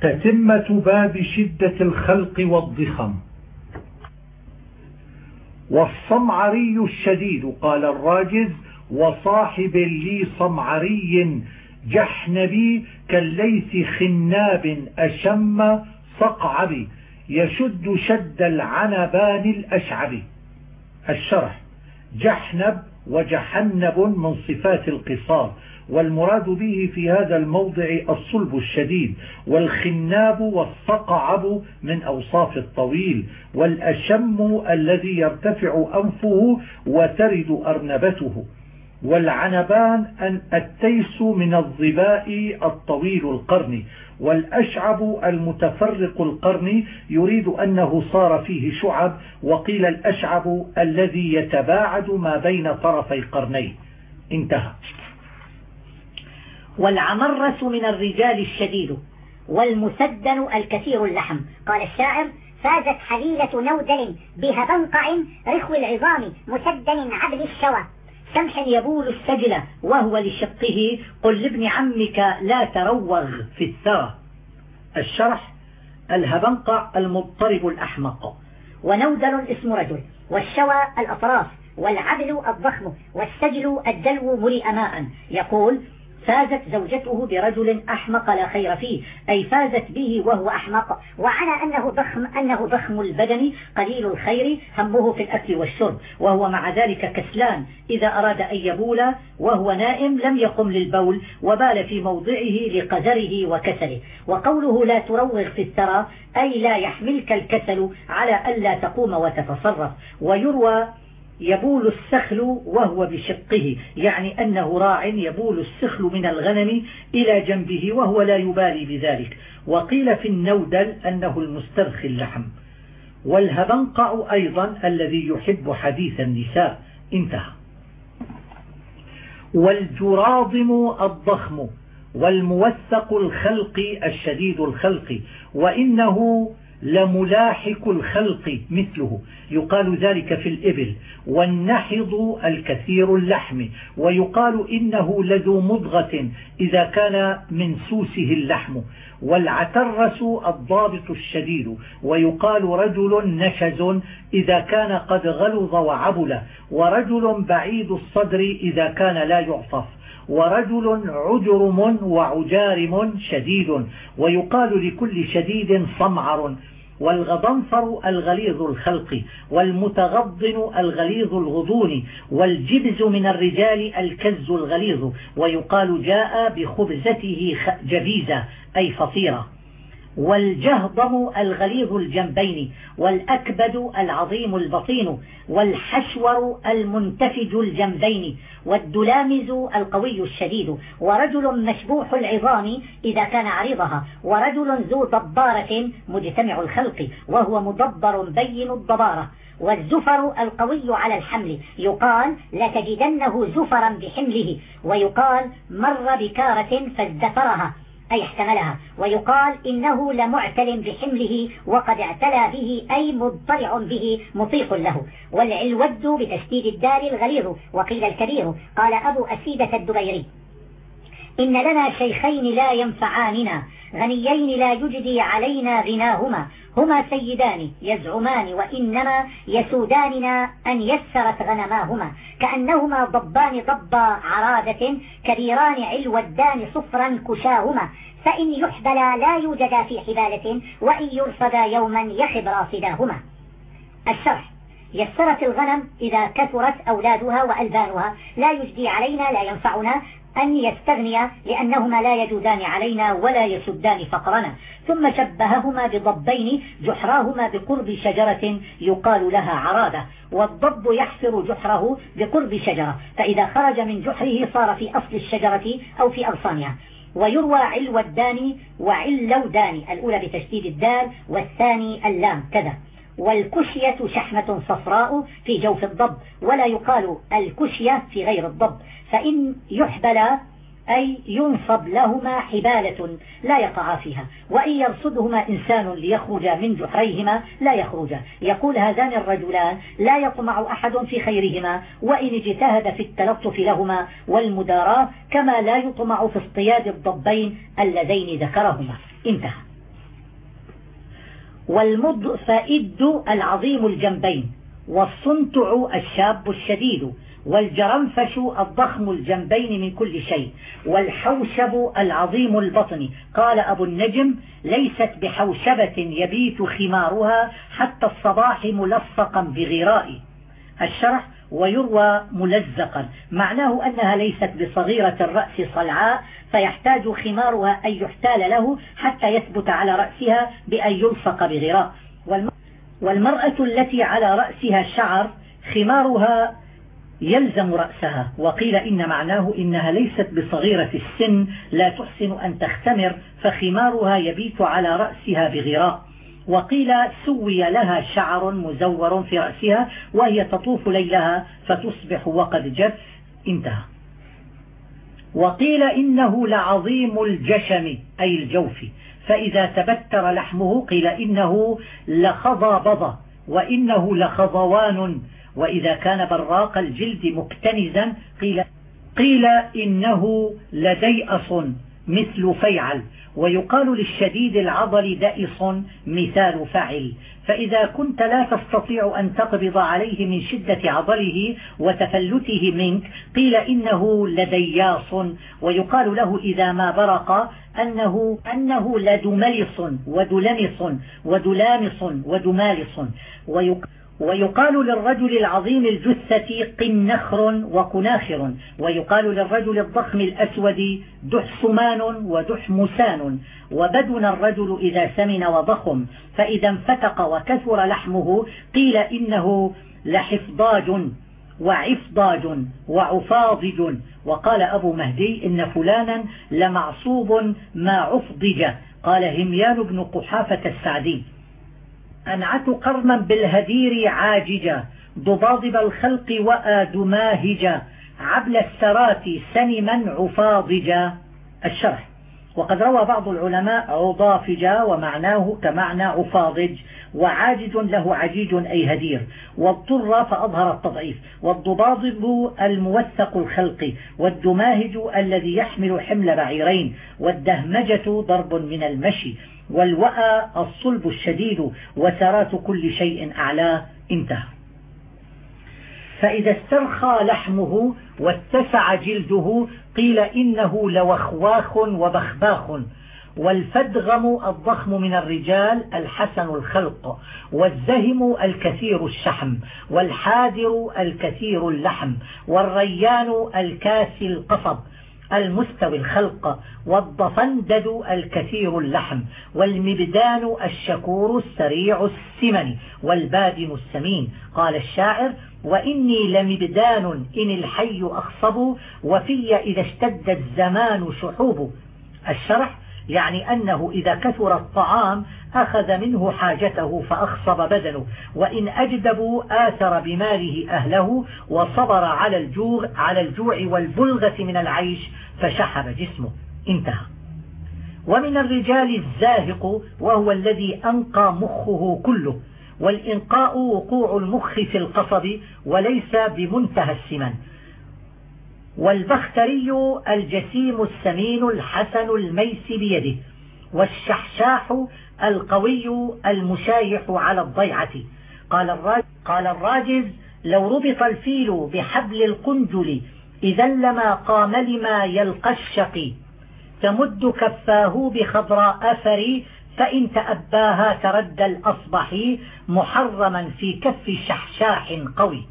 تتمة باب شدة الخلق والضخم. والصمعري الشديد قال الراجز وصاحب لي صمعري جحنبي كالليث خناب أشم صقعب يشد شد العنبان الأشعب. الشرح جحنب وجحنب من صفات القصار. والمراد به في هذا الموضع الصلب الشديد والخناب والصقعب من أوصاف الطويل والأشم الذي يرتفع أنفه وترد أرنبته والعنبان أن التيس من الظباء الطويل القرن والأشعب المتفرق القرن يريد أنه صار فيه شعب وقيل الأشعب الذي يتباعد ما بين طرفي قرنيه انتهى. والعمرس من الرجال الشديد والمسدن الكثير اللحم. قال الشاعر فازت حليلة نودل بهبنقع رخو العظام مسدن عبد الشوى. سمح يبول السجل وهو لشقه قل لابن عمك لا تروغ في الثرى. الشرح الهبنقع المضطرب الأحمق. ونودل اسم رجل والشوى الأطراف والعبل الضخم والسجل الدلو ملئ ماء. يقول فازت زوجته برجل أحمق لا خير فيه أي فازت به وهو أحمق. وعلى أنه ضخم أنه ضخم البدن قليل الخير همه في الأكل والشرب وهو مع ذلك كسلان. إذا أراد أن يبول وهو نائم لم يقم للبول وبال في موضعه لقدره وكسله. وقوله لا تروغ في الثرى أي لا يحملك الكسل على ألا تقوم وتتصرف. ويروى يبول السخل وهو بشقه يعني أنه راع يبول السخل من الغنم إلى جنبه وهو لا يبالي بذلك. وقيل في النودل أنه المسترخي اللحم. والهبنقع أيضا الذي يحب حديث النساء. انتهى. والجراضم الضخم والموثق الخلق الشديد الخلق وإنه لملاحق الخلق مثله. يقال ذلك في الإبل. والنحض الكثير اللحم. ويقال إنه لذو مضغة إذا كان من سوسه اللحم. والعترس الضابط الشديد. ويقال رجل نشز إذا كان قد غلظ وعبل. ورجل بعيد الصدر إذا كان لا يعطف. ورجل عجرم وعجارم شديد ويقال لكل شديد صمعر والغضنفر الغليظ الخلق والمتغضن الغليظ الغضون والجبز من الرجال الكز الغليظ ويقال جاء بخبزته جبيزة أي فطيرة. والجهضم الغليظ الجنبين والأكبد العظيم البطين والحشور المنتفج الجنبين والدلامز القوي الشديد ورجل مشبوح العظام إذا كان عريضها ورجل ذو ضبارة مجتمع الخلق وهو مدبر بين الضبارة والزفر القوي على الحمل يقال لتجدنه زفرا بحمله ويقال مر بكارة فازدفرها. أي احتملها. ويقال إنه لمعتل بحمله وقد اعتلى به أي مضطرع به مطيق له. والعلود بتشديد الدار الغليظ وقيل الكبير قال أبو أسيدة الدبيري. إن لنا شيخين لا ينفعاننا غنيين لا يجدي علينا غناهما هما سيدان يزعمان وإنما يسوداننا أن يسرت غنماهما كأنهما ضبان ضب عرادة كبيران علودان صفرا كشاهما فإن يحبلا لا يوجدا في حبالة وإن يرصدا يوما يخب راصداهما الشرح. يسرت الغنم إذا كثرت أولادها وألبانها لا يجدي علينا لا ينفعنا أن يستغني لأنهما لا يجودان علينا ولا يسدان فقرنا. ثم شبههما بضبين جحراهما بقرب شجرة يقال لها عرادة والضب يحفر جحره بقرب شجرة. فإذا خرج من جحره صار في أصل الشجرة أو في أغصانها. ويروى علو الداني وعلودان الأولى بتشديد الدال والثاني اللام كذا. والكشية شحمة صفراء في جوف الضب ولا يقال الكشية في غير الضب. فإن يحبل أي ينصب لهما حبالة لا يقع فيها وإن يرصدهما إنسان ليخرج من جحريهما لا يخرج. يقول هذان الرجلان لا يطمع أحد في خيرهما وإن اجتهد في التلطف لهما والمداراة كما لا يطمع في اصطياد الضبين اللذين ذكرهما. انتهى. والمضفئد العظيم الجنبين والصنتع الشاب الشديد والجرنفش الضخم الجنبين من كل شيء والحوشب العظيم البطن. قال أبو النجم ليست بحوشبة يبيت خمارها حتى الصباح ملصقا بغراء الشرح ويروى ملزقا. معناه أنها ليست بصغيرة الرأس صلعاء فيحتاج خمارها أن يحتال له حتى يثبت على رأسها بأن يلصق بغراء. والمرأة التي على رأسها شعر خمارها يلزم رأسها. وقيل إن معناه إنها ليست بصغيرة السن لا تحسن أن تختمر فخمارها يبيت على رأسها بغراء. وقيل سوي لها شعر مزور في رأسها وهي تطوف ليلها فتصبح وقد جف انتهى. وقيل إنه لعظيم الجشم أي الجوف. فإذا تبتر لحمه قيل إنه لخضبض وإنه لخضوان. وإذا كان براق الجلد مكتنزا قيل, قيل إنه لديأص مثل فيعل. ويقال للشديد العضل دائص مثال فعل فإذا كنت لا تستطيع أن تقبض عليه من شدة عضله وتفلته منك قيل إنه لدياص ويقال له إذا ما برق أنه, أنه لدملص ودلمص ودلامص ودمالص ويقال ويقال للرجل العظيم الجثة قنخر وكناخر ويقال للرجل الضخم الأسود دحسمان ودحمسان وبدن الرجل إذا سمن وضخم فإذا انفتق وكثر لحمه قيل إنه لحفضاج وعفضاج وعفاضج. وقال أبو مهدي إن فلانا لمعصوب ما عفضج. قال هميان بن قحافة السعدي. أنعت قرما بالهدير عاججا ضباضب الخلق وآدماهجا عبل السرات سنما عفاضجا. الشرح. وقد روى بعض العلماء عضافجا ومعناه كمعنى عفاضج وعاجج له عجيج أي هدير. واضطر فأظهر التضعيف. والضباضب الموثق الخلق والدماهج الذي يحمل حمل بعيرين والدهمجة ضرب من المشي. والوأى الصلب الشديد وسرات كل شيء أعلاه انتهى. فإذا استرخى لحمه واتسع جلده قيل إنه لوخواخ وبخباخ والفدغم الضخم من الرجال الحسن الخلق والزهم الكثير الشحم والحادر الكثير اللحم والريان الكاسي القصب المستوي الخلق والضفندد الكثير اللحم والمبدان الشكور السريع السمن والبادن السمين. قال الشاعر وإني لمبدان إن الحي أخصب وفي إذا اشتد الزمان شحوب. الشرح يعني أنه إذا كثر الطعام أخذ منه حاجته فأخصب بدنه وإن أجدبوا آثر بماله أهله وصبر على الجوع, على الجوع والبلغة من العيش فشحب جسمه. انتهى. ومن الرجال الزاهق وهو الذي أنقى مخه كله والإنقاء وقوع المخ في القصب وليس بمنتهى السمن. والبختري الجسيم السمين الحسن الميس بيده. والشحشاح القوي المشايح على الضيعة. قال الراجز, قال الراجز لو ربط الفيل بحبل القنجل إذا لما قام لما يلقى الشقي تمد كفاه بخضراء أثري فإن تأباها تردى الأصبح محرما في كف شحشاح قوي.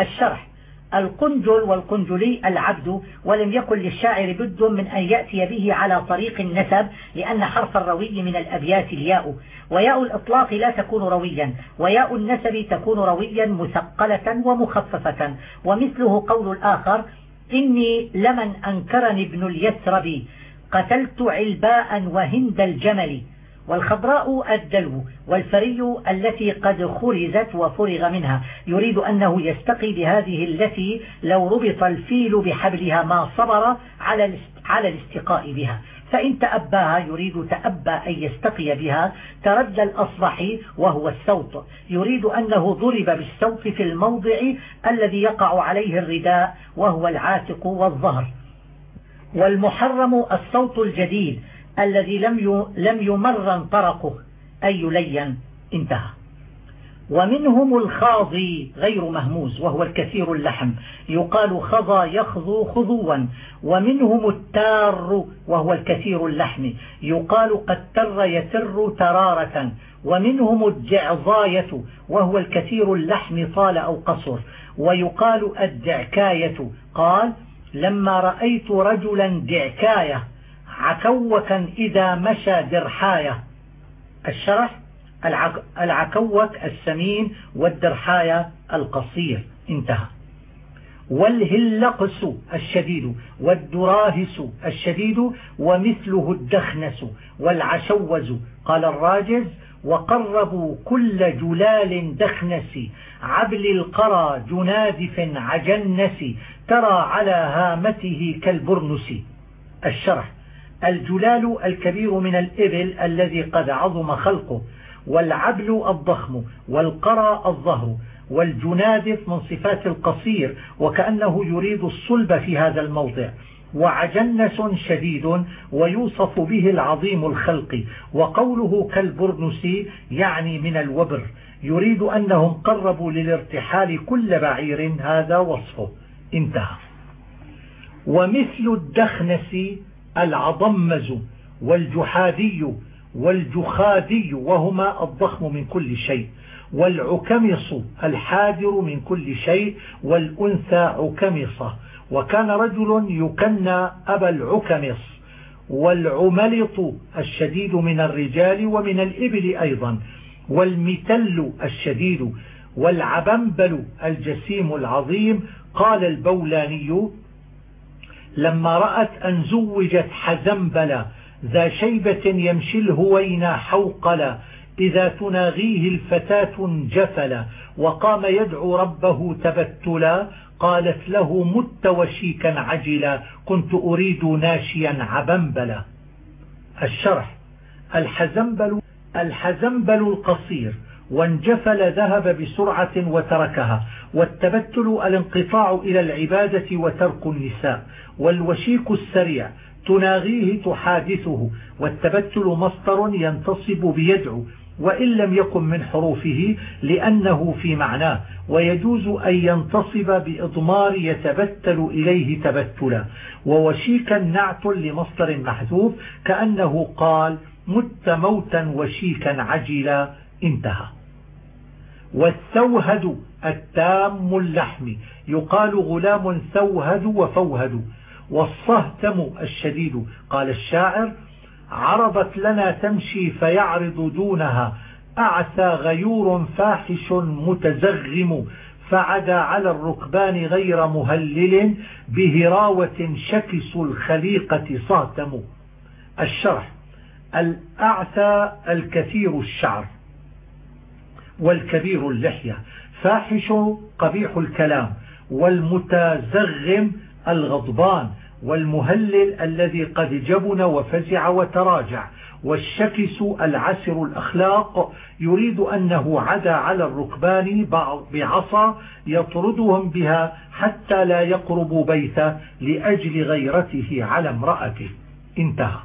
الشرح. القنجل والقنجلي العبد ولم يكن للشاعر بد من أن يأتي به على طريق النسب لأن حرف الروي من الأبيات الياء. وياء الإطلاق لا تكون رويا. وياء النسب تكون رويا مثقلة ومخففة. ومثله قول الآخر إني لمن أنكرني ابن اليسرب قتلت علباء وهند الجمل. والخضراء الدلو والفري التي قد خرزت وفرغ منها. يريد أنه يستقي بهذه التي لو ربط الفيل بحبلها ما صبر على على الاستقاء بها. فإن تأباها يريد تأبى أن يستقي بها. تردى الأصبح وهو السوط. يريد أنه ضرب بالسوط في الموضع الذي يقع عليه الرداء وهو العاتق والظهر. والمحرم الصوت الجديد. الذي لم لم يمرن طرقه أي يلين انتهى. ومنهم الخاضي غير مهموز وهو الكثير اللحم. يقال خضى يخضو خضوا. ومنهم التار وهو الكثير اللحم. يقال قد تر يتر ترارة. ومنهم الجعظاية وهو الكثير اللحم طال أو قصر. ويقال الدعكاية. قال لما رأيت رجلا دعكاية عكوكا إذا مشى درحاية. الشرح العكوك السمين والدرحاية القصير. انتهى. والهلقس الشديد والدراهس الشديد ومثله الدخنس والعشوز. قال الراجز وقربوا كل جلال دخنس. عبل القرى جنادف عجنس ترى على هامته كالبرنس. الشرح. الجلال الكبير من الإبل الذي قد عظم خلقه والعبل الضخم والقرى الظهر والجنادف من صفات القصير وكأنه يريد الصلب في هذا الموضع. وعجنس شديد ويوصف به العظيم الخلق وقوله كالبرنس يعني من الوبر. يريد أنهم قربوا للارتحال كل بعير هذا وصفه. انتهى. ومثل الدخنس العضمز والجحادي والجخادي وهما الضخم من كل شيء والعكمص الحادر من كل شيء والأنثى عكمصة. وكان رجل يكنى أبا العكمص والعملط الشديد من الرجال ومن الإبل أيضا والمتل الشديد والعبنبل الجسيم العظيم. قال البولاني لما رأت أن زوجت حزنبلا ذا شيبة يمشي الهوين حوقلا إذا تناغيه الفتاة جفلا وقام يدعو ربه تبتلا قالت له مت وشيكا عجلا كنت أريد ناشيا عبنبلا الشرح. الحزنبل الحزنبل القصير. وانجفل ذهب بسرعة وتركها والتبتل الانقطاع إلى العبادة وترك النساء والوشيك السريع تناغيه تحادثه والتبتل مصدر ينتصب بيدعو وإن لم يكن من حروفه لأنه في معناه ويجوز أن ينتصب بإضمار يتبتل إليه تبتلا ووشيكا نعت لمصدر محذوف كأنه قال مت موتا وشيكا عجلا انتهى. والثوهد التام اللحم. يقال غلام ثوهد وفوهد. والصهتم الشديد. قال الشاعر عرضت لنا تمشي فيعرض دونها. أعثى غيور فاحش متزغم. فعدا على الركبان غير مهلل. بهراوة شكس الخليقة صهتم الشرح. الأعثى الكثير الشعر. والكبير اللحية فاحش قبيح الكلام والمتزغم الغضبان والمهلل الذي قد جبن وفزع وتراجع والشكس العسر الأخلاق يريد أنه عدا على الركبان بعصا يطردهم بها حتى لا يقربوا بيته لأجل غيرته على امرأته. انتهى.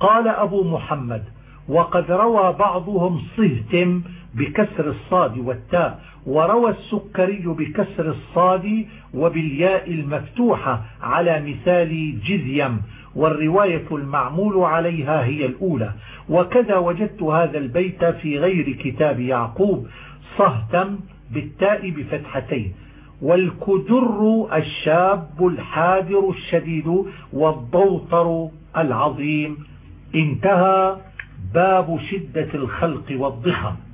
قال أبو محمد وقد روى بعضهم صهتم بكسر الصاد والتاء وروى السكري بكسر الصاد وبالياء المفتوحة على مثال جزيم والرواية المعمول عليها هي الأولى. وكذا وجدت هذا البيت في غير كتاب يعقوب صهتم بالتاء بفتحتين. والكدر الشاب الحاذر الشديد والضوطر العظيم. انتهى باب شدة الخلق والضخم.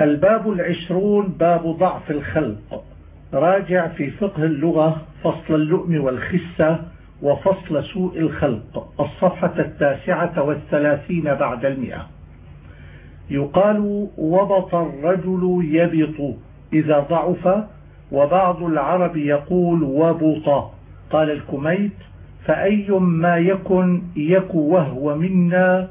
الباب العشرون باب ضعف الخلق راجع في فقه اللغة فصل اللؤم والخسة وفصل سوء الخلق الصفحة التاسعة والثلاثين بعد المئة. يقال وبط الرجل يبط إذا ضعف وبعض العرب يقول وبط. قال الكميت فأي ما يكن يك وهو منا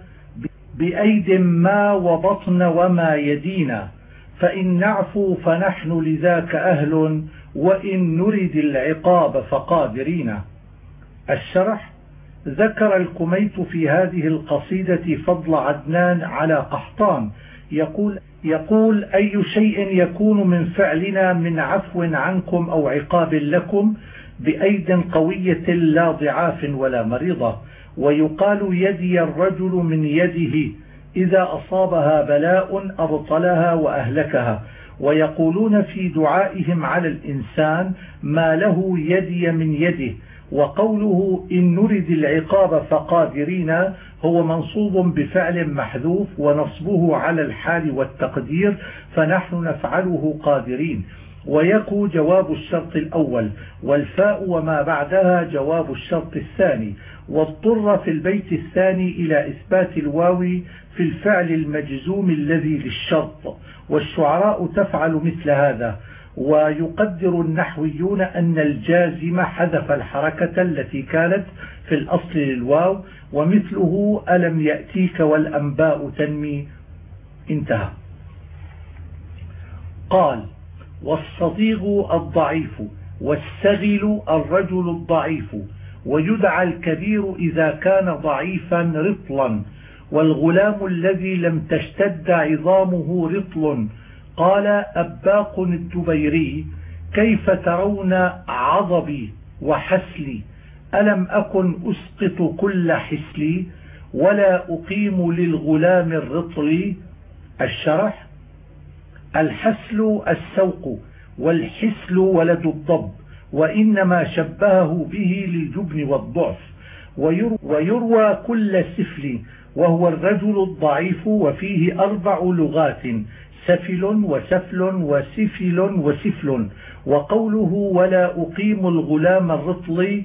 بأيد ما وبطن وما يدينا. فإن نعفو فنحن لذاك أهل وإن نرد العقاب فقادرين. الشرح ذكر الكميت في هذه القصيدة فضل عدنان على قحطان. يقول يقول أي شيء يكون من فعلنا من عفو عنكم أو عقاب لكم بأيد قوية لا ضعاف ولا مريضة. ويقال يدي الرجل من يده. إذا أصابها بلاء أبطلها وأهلكها. ويقولون في دعائهم على الإنسان ما له يدي من يده. وقوله إن نرد العقاب فقادرين هو منصوب بفعل محذوف ونصبه على الحال والتقدير. فنحن نفعله قادرين. ويكو جواب الشرط الأول والفاء وما بعدها جواب الشرط الثاني واضطر في البيت الثاني إلى إثبات الواو في الفعل المجزوم الذي للشرط والشعراء تفعل مثل هذا ويقدر النحويون أن الجازم حذف الحركة التي كانت في الأصل للواو ومثله ألم يأتيك والأنباء تنمي انتهى. قال والصديق الضعيف والسغل الرجل الضعيف ويدعى الكبير إذا كان ضعيفا رطلا والغلام الذي لم تشتد عظامه رطل. قال أباق الدبيري كيف ترون عضبي وحسلي؟ ألم أكن أسقط كل حسلي؟ ولا أقيم للغلام الرطل. الشرح الحسل السوق والحسل ولد الضب وإنما شبهه به للجبن والضعف ويروى كل سفل وهو الرجل الضعيف وفيه أربع لغات سفل وسفل وسفل وسفل وقوله ولا أقيم الغلام الرطل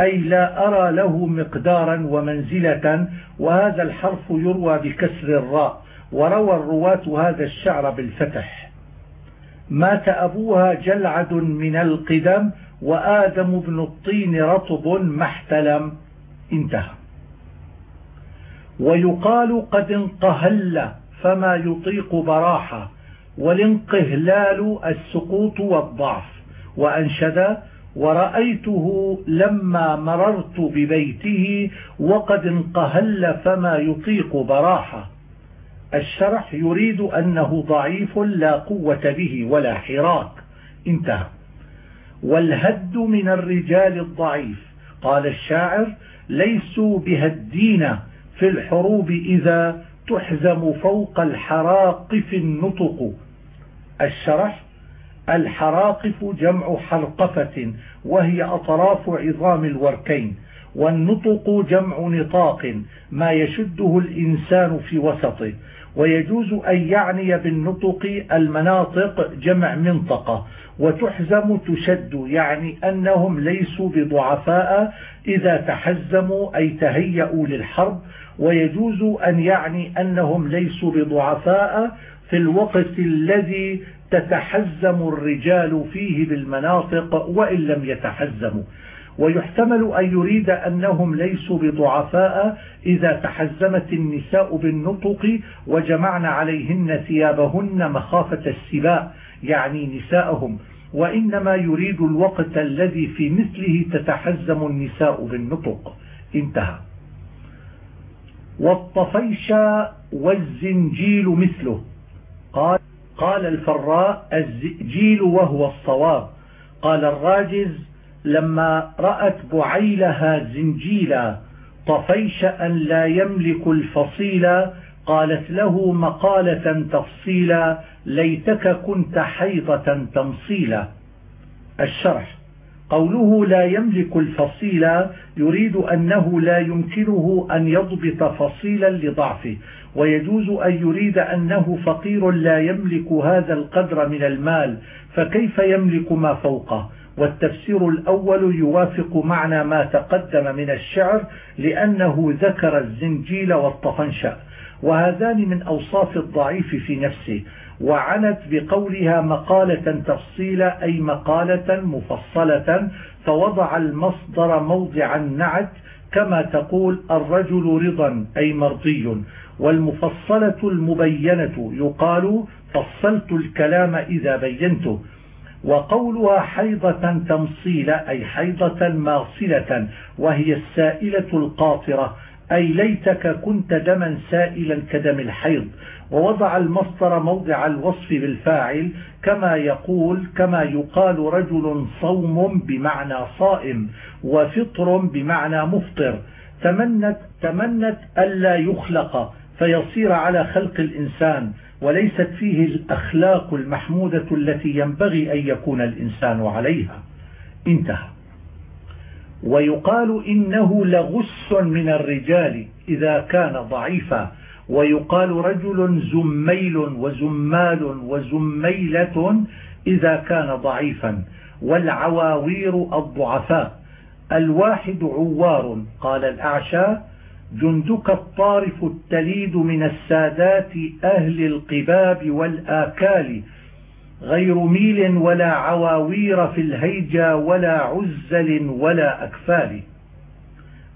أي لا أرى له مقدارا ومنزلة وهذا الحرف يروى بكسر الراء. وروى الرواة هذا الشعر بالفتح. مات أبوها جلعد من القدم وآدم بن الطين رطب محتلم. انتهى. ويقال قد انقهل فما يطيق براحة والانقهلال السقوط والضعف. وأنشد ورأيته لما مررت ببيته وقد انقهل فما يطيق براحة. الشرح يريد أنه ضعيف لا قوة به ولا حراك. انتهى. والهد من الرجال الضعيف. قال الشاعر ليسوا بهدين في الحروب إذا تحزم فوق الحراقف النطق. الشرح الحراقف جمع حرقفة وهي أطراف عظام الوركين والنطق جمع نطاق ما يشده الإنسان في وسطه. ويجوز أن يعني بالنطق المناطق جمع منطقة وتحزم تشد يعني أنهم ليسوا بضعفاء إذا تحزموا أي تهيأوا للحرب ويجوز أن يعني أنهم ليسوا بضعفاء في الوقت الذي تتحزم الرجال فيه بالمناطق وإن لم يتحزموا. ويحتمل أن يريد أنهم ليسوا بضعفاء إذا تحزمت النساء بالنطق وجمعن عليهن ثيابهن مخافة السباء يعني نساءهم. وإنما يريد الوقت الذي في مثله تتحزم النساء بالنطق. انتهى. والطفيشة والزنجيل مثله. قال, قال الفراء الزجيل وهو الصواب. قال الراجز لما رأت بعيلها زنجيلا طفيش أن لا يملك الفصيلا قالت له مقالة تفصيلا ليتك كنت حيضة تمصيلا. الشرح. قوله لا يملك الفصيل يريد أنه لا يمكنه أن يضبط فصيلا لضعفه. ويجوز أن يريد أنه فقير لا يملك هذا القدر من المال فكيف يملك ما فوقه؟ والتفسير الأول يوافق معنى ما تقدم من الشعر لأنه ذكر الزنجيل والطفنشأ وهذان من أوصاف الضعيف في نفسه. وعنت بقولها مقالة تفصيلا أي مقالة مفصلة فوضع المصدر موضع النعت كما تقول الرجل رضا أي مرضي. والمفصلة المبينة يقال فصلت الكلام إذا بينته. وقولها حيضة تمصيلة أي حيضة ماصلة وهي السائلة القاطرة أي ليتك كنت دما سائلا كدم الحيض. ووضع المصدر موضع الوصف بالفاعل كما يقول كما يقال رجل صوم بمعنى صائم وفطر بمعنى مفطر. تمنت, تمنت ألا يخلق فيصير على خلق الإنسان وليست فيه الأخلاق المحمودة التي ينبغي أن يكون الإنسان عليها. انتهى. ويقال إنه لغس من الرجال إذا كان ضعيفا. ويقال رجل زميل وزمال وزميلة إذا كان ضعيفا والعواوير الضعفاء. الواحد عوار قال الأعشى. جندك الطارف التليد من السادات أهل القباب والآكال. غير ميل ولا عواوير في الهيجا ولا عزل ولا أكفال.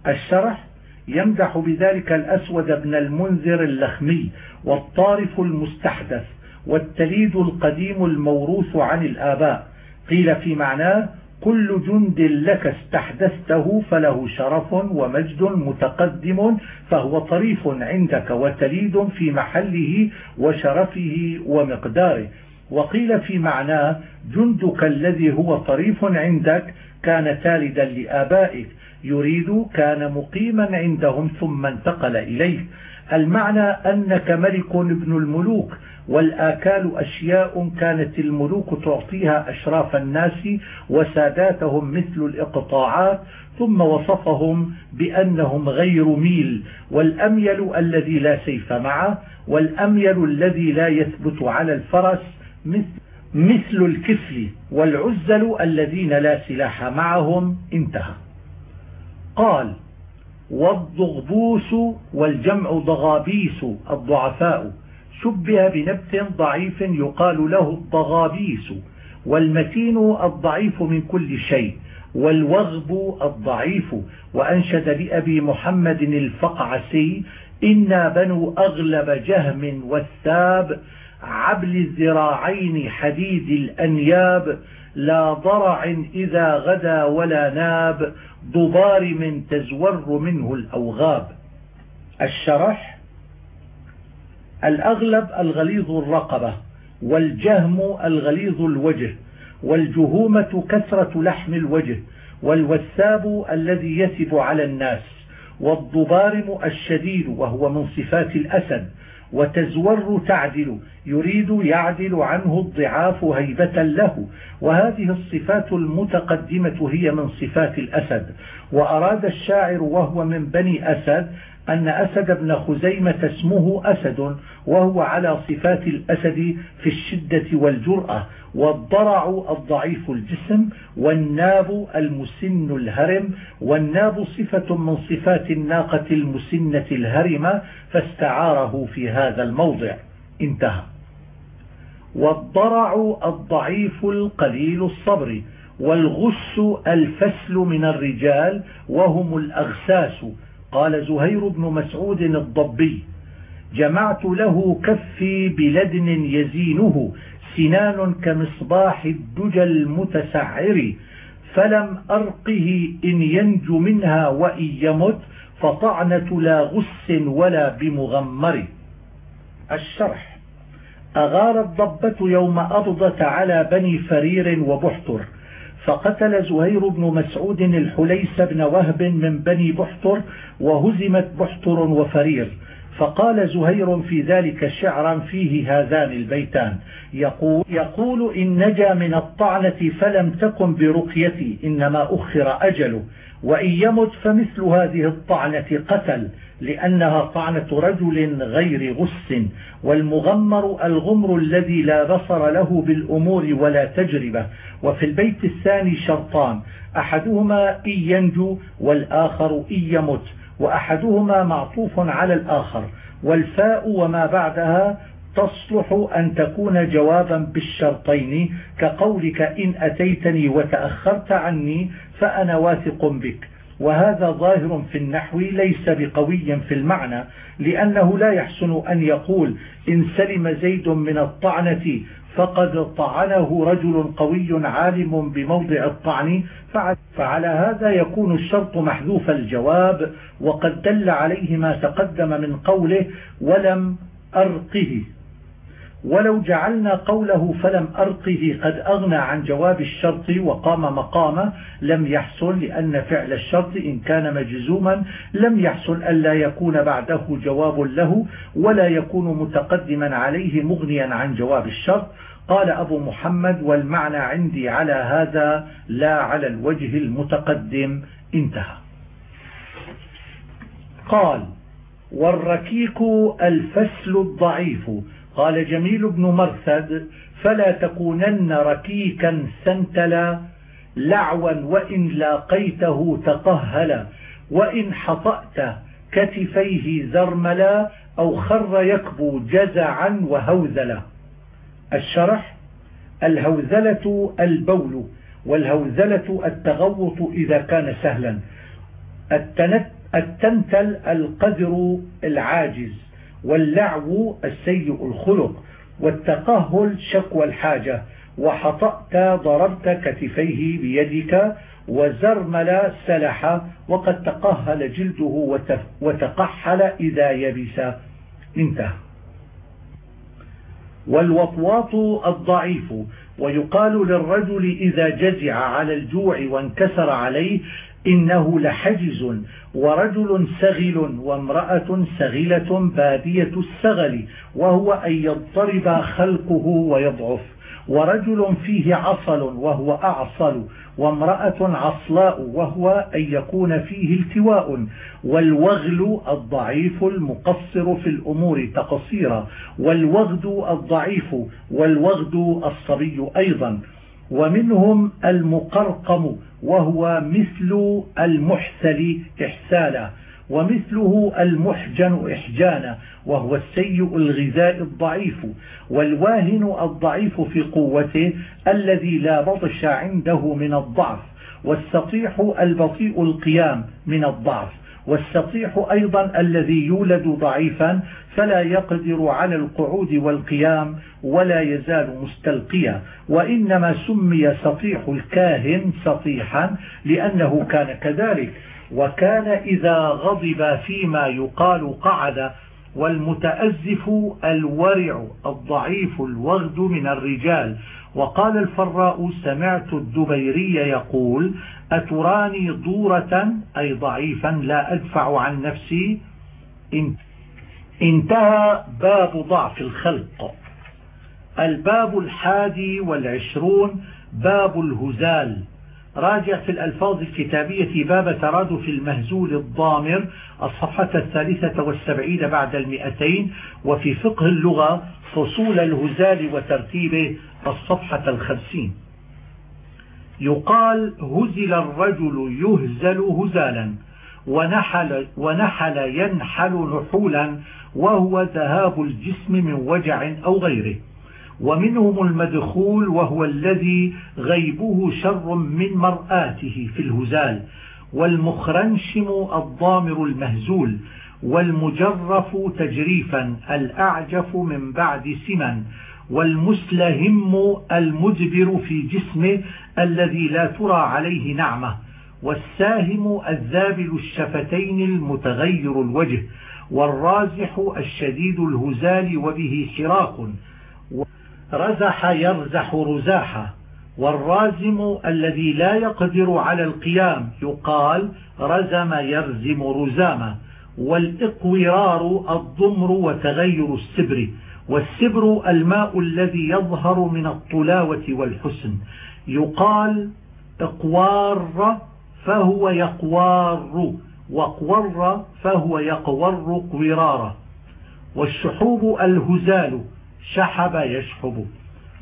الشرح يمدح بذلك الأسود بن المنذر اللخمي والطارف المستحدث والتليد القديم الموروث عن الآباء. قيل في معناه كل جند لك استحدثته فله شرف ومجد متقدم فهو طريف عندك وتليد في محله وشرفه ومقداره. وقيل في معناه جندك الذي هو طريف عندك كان تالدا لآبائك يريد كان مقيما عندهم ثم انتقل إليه. المعنى أنك ملك ابن الملوك والآكال أشياء كانت الملوك تعطيها أشراف الناس وساداتهم مثل الإقطاعات ثم وصفهم بأنهم غير ميل. والأميل الذي لا سيف معه والأميل الذي لا يثبت على الفرس مثل الكفل والعزل الذين لا سلاح معهم. انتهى. قال والضغبوس والجمع ضغابيس الضعفاء. شبه بنبت ضعيف يقال له الضغابيس. والمتين الضعيف من كل شيء والوغب الضعيف. وأنشد بأبي محمد الفقعسي إنا بنو أغلب جهم والثاب عبل الذراعين حديد الأنياب لا ضرع إذا غدا ولا ناب. ضبار من تزور منه الأوغاب. الشرح الأغلب الغليظ الرقبة والجهم الغليظ الوجه والجهومة كثرة لحم الوجه والوثاب الذي يثب على الناس والضبارم الشديد وهو من صفات الأسد. وتزور تعدل يريد يعدل عنه الضعاف هيبة له. وهذه الصفات المتقدمة هي من صفات الأسد. وأراد الشاعر وهو من بني أسد أن أسد بن خزيمة اسمه أسد وهو على صفات الأسد في الشدة والجرأة. والضرع الضعيف الجسم والناب المسن الهرم والناب صفة من صفات الناقة المسنة الهرمة فاستعاره في هذا الموضع. انتهى. والضرع الضعيف القليل الصبر والغش الفسل من الرجال وهم الأغساس. قال زهير بن مسعود الضبي جمعت له كفي بلدن يزينه سنان كمصباح الدجى المتسعر فلم أرقه إن ينج منها وإن يمت فطعنة لا غس ولا بمغمر. الشرح أغار الضبة يوم أبضت على بني فرير وبحتر فقتل زهير بن مسعود الحليس بن وهب من بني بحتر وهزمت بحتر وفرير. فقال زهير في ذلك شعرا فيه هذان البيتان. يقول, يقول إن نجا من الطعنة فلم تكن برقيتي إنما أخر أجله. وإن يمت فمثل هذه الطعنة قتل لأنها طعنة رجل غير غس والمغمر الغمر الذي لا بصر له بالأمور ولا تجربة. وفي البيت الثاني شرطان أحدهما إن ينجو والآخر إن يمت. وأحدهما معطوف على الآخر والفاء وما بعدها تصلح أن تكون جوابا بالشرطين كقولك إن أتيتني وتأخرت عني فأنا واثق بك. وهذا ظاهر في النحو ليس بقوي في المعنى لأنه لا يحسن أن يقول إن سلم زيد من الطعنة فقد طعنه رجل قوي عالم بموضع الطعن فعلى هذا يكون الشرط محذوف الجواب وقد دل عليه ما تقدم من قوله ولم أرقه. ولو جعلنا قوله فلم أرقه قد أغنى عن جواب الشرط وقام مقامه لم يحصل لأن فعل الشرط إن كان مجزوما لم يحصل ألا يكون بعده جواب له ولا يكون متقدما عليه مغنيا عن جواب الشرط. قال أبو محمد والمعنى عندي على هذا لا على الوجه المتقدم. انتهى. قال والركيك الفسل الضعيف. قال جميل بن مرثد فلا تكونن ركيكا سنتلا لعوا وإن لاقيته تقهلا وإن حطأت كتفيه زرملا أو خر يكبو جزعا وهوذلا الشرح الهوزلة البول والهوزلة التغوط إذا كان سهلا. التنتل القذر العاجز. واللعو السيء الخلق والتقهل شكوى الحاجة وحطأت ضربت كتفيه بيدك وزرمل سلح وقد تقهل جلده وتقحل إذا يبس. انتهى. والوطواط الضعيف ويقال للرجل إذا جزع على الجوع وانكسر عليه إنه لحجز ورجل سغل وامرأة سغلة بادية السغل وهو أن يضطرب خلقه ويضعف. ورجل فيه عصل وهو أعصل وامرأة عصلاء وهو أن يكون فيه التواء. والوغل الضعيف المقصر في الأمور تقصيرا. والوغد الضعيف والوغد الصبي أيضا. ومنهم المقرقم وهو مثل المحسل إحسالا ومثله المحجن إحجانا وهو السيء الغذاء الضعيف والواهن الضعيف في قوته الذي لا بطش عنده من الضعف والسطيح البطيء القيام من الضعف. والسطيح أيضا الذي يولد ضعيفا فلا يقدر على القعود والقيام ولا يزال مستلقيا وإنما سمي سطيح الكاهن سطيحا لأنه كان كذلك وكان إذا غضب فيما يقال قعد والمتأزف الورع الضعيف الوغد من الرجال وقال الفراء سمعت الدبيري يقول أتراني ضورة أي ضعيفا لا أدفع عن نفسي. انتهى باب ضعف الخلق. الباب الحادي والعشرون باب الهزال. راجع في الألفاظ الكتابية باب ترادف المهزول الضامر الصفحة الثالثة والسبعين بعد المئتين. وفي فقه اللغة فصول الهزال وترتيبه الصفحة الخمسين. يقال هزل الرجل يهزل هزالا ونحل, ونحل ينحل نحولا وهو ذهاب الجسم من وجع أو غيره. ومنهم المدخول وهو الذي غيبه شر من مرآته في الهزال. والمخرنشم الضامر المهزول والمجرف تجريفا الأعجف من بعد سمن والمسلهم المدبر في جسمه الذي لا ترى عليه نعمة والساهم الذابل الشفتين المتغير الوجه والرازح الشديد الهزال وبه حراك رزح يرزح رزاحة والرازم الذي لا يقدر على القيام يقال رزم يرزم رزامة والإقورار الضمر وتغير السبر. والسبر الماء الذي يظهر من الطلاوة والحسن. يقال اقوار فهو يقوار وقور فهو يقور قرارا والشحوب الهزال شحب يشحب.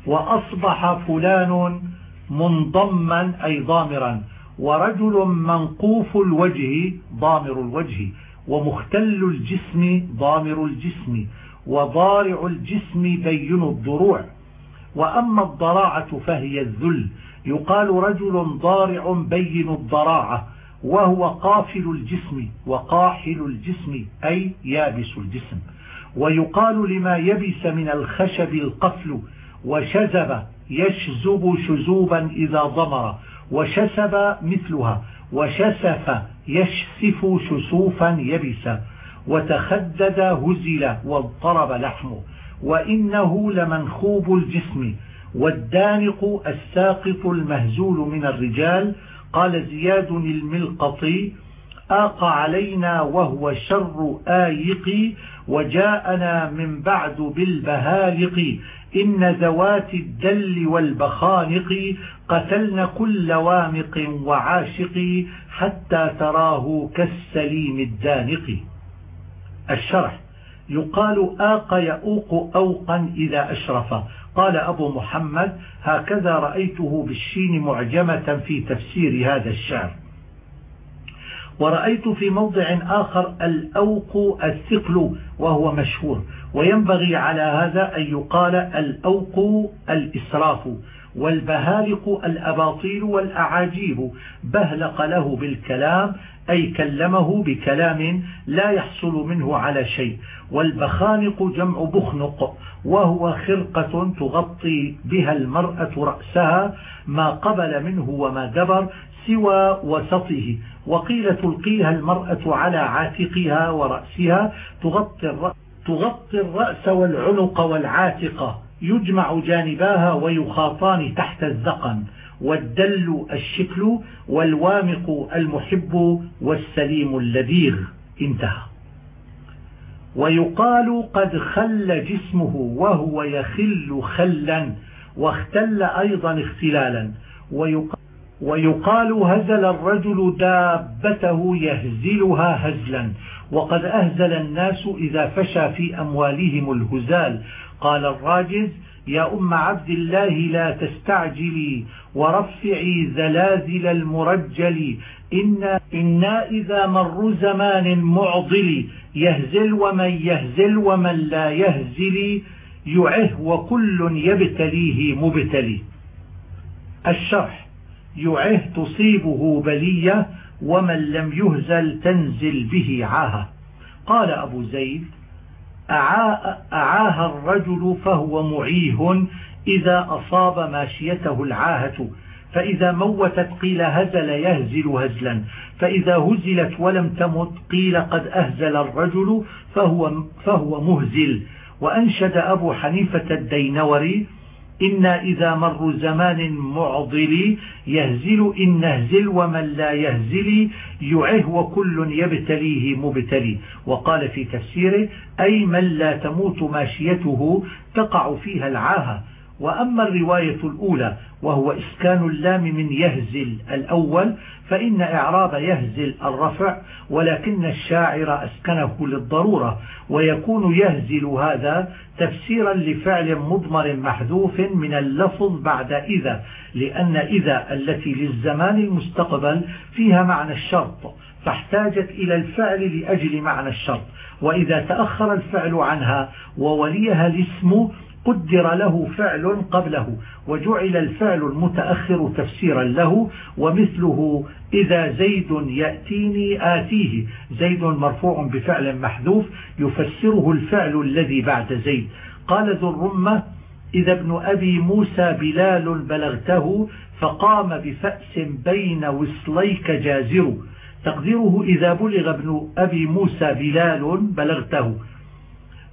وأصبح فلان منضما أي ضامرا. ورجل منقوف الوجه ضامر الوجه. ومختل الجسم ضامر الجسم. وضارع الجسم بين الضروع. وأما الضراعة فهي الذل. يقال رجل ضارع بين الضراعة وهو قافل الجسم وقاحل الجسم أي يابس الجسم. ويقال لما يبس من الخشب القفل وشزب يشزب شزوبا إذا ضمر وشسب مثلها وشسف يشسف شسوفا يبسا وتخدد هزل واضطرب لحمه وإنه لمنخوب الجسم. والدانق الساقط المهزول من الرجال قال زياد الملقطي آق علينا وهو شر آيق وجاءنا من بعد بالبهالق. إن ذوات الدل والبخانق قتلن كل وامق وعاشق حتى تراه كالسليم الدانق. الشرح. يقال آق يؤوق أوقا إذا أشرف. قال أبو محمد هكذا رأيته بالشين معجمة في تفسير هذا الشعر. ورأيت في موضع آخر الأوق الثقل وهو مشهور وينبغي على هذا أن يقال الأوق الإسراف والبهالق الأباطيل والأعاجيب بهلق له بالكلام أي كلمه بكلام لا يحصل منه على شيء. والبخانق جمع بخنق وهو خرقة تغطي بها المرأة رأسها ما قبل منه وما دبر سوى وسطه. وقيل تلقيها المرأة على عاتقها ورأسها تغطي الرأس, تغطي الرأس والعنق والعاتق يجمع جانباها ويخاطان تحت الذقن. والدل الشكل والوامق المحب والسليم اللذيغ انتهى. ويقال قد خل جسمه وهو يخل خلا واختل أيضا اختلالا. ويقال ويقال هزل الرجل دابته يهزلها هزلا. وقد أهزل الناس إذا فشى في أموالهم الهزال. قال الراجز يا أم عبد الله لا تستعجلي ورفعي زلازل المرجل. إنا, إنا إذا مر زمان معضل يهزل ومن يهزل ومن لا يهزل يعه وكل يبتليه مبتلي. الشرح يعه تصيبه بلية ومن لم يهزل تنزل به عاهة قال أبو زيد أعاها الرجل فهو معيه إذا أصاب ماشيته العاهة فإذا موتت قيل هزل يهزل هزلا فإذا هزلت ولم تمت قيل قد أهزل الرجل فهو, فهو مهزل. وأنشد أبو حنيفة الدينوري إنا إذا مر زمان معضل يهزل إن نهزل ومن لا يهزل يعه وكل يبتليه مبتلي وقال في تفسيره أي من لا تموت ماشيته تقع فيها العاهة وأما الرواية الأولى وهو إسكان اللام من يهزل الأول فإن إعراب يهزل الرفع ولكن الشاعر أسكنه للضرورة ويكون يهزل هذا تفسيرا لفعل مضمر محذوف من اللفظ بعد إذا لأن إذا التي للزمان المستقبل فيها معنى الشرط فاحتاجت إلى الفعل لأجل معنى الشرط وإذا تأخر الفعل عنها ووليها الاسم قدر له فعل قبله وجعل الفعل المتأخر تفسيرا له ومثله إذا زيد يأتيني آتيه. زيد مرفوع بفعل محذوف يفسره الفعل الذي بعد زيد. قال ذو الرمة إذا ابن أبي موسى بلال بلغته فقام بفأس بين وصليك جازر تقديره إذا بلغ ابن أبي موسى بلال بلغته.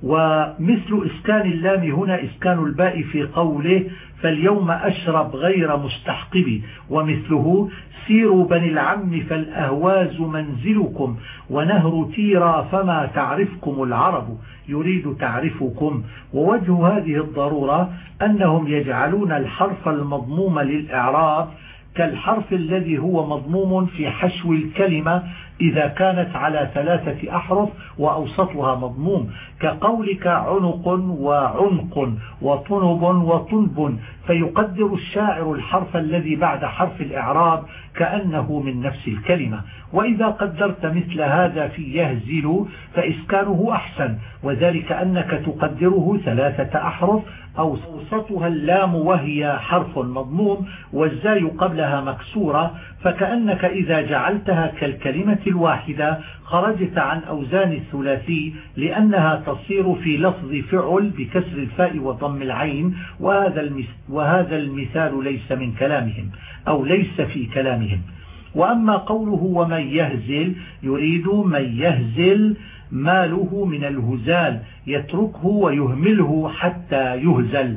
ومثل إسكان اللام هنا إسكان الباء في قوله فاليوم أشرب غير مستحقب ومثله سيروا بني العم فالأهواز منزلكم ونهر تيرا فما تعرفكم العرب يريد تعرفكم ووجه هذه الضرورة أنهم يجعلون الحرف المضموم للإعراب كالحرف الذي هو مضموم في حشو الكلمة إذا كانت على ثلاثة أحرف وأوسطها مضموم. كقولك عنق وعنق وطنب وطنب. فيقدر الشاعر الحرف الذي بعد حرف الإعراب كأنه من نفس الكلمة. وإذا قدرت مثل هذا في يهزل فإسكانه أحسن. وذلك أنك تقدره ثلاثة أحرف أوسطها اللام وهي حرف مضموم والزاي قبلها مكسورة فكأنك إذا جعلتها كالكلمة الواحدة خرجت عن أوزان الثلاثي لأنها تصير في لفظ فعل بكسر الفاء وضم العين وهذا, وهذا المثال ليس من كلامهم أو ليس في كلامهم. وأما قوله ومن يهزل يريد من يهزل ماله من الهزال يتركه ويهمله حتى يهزل.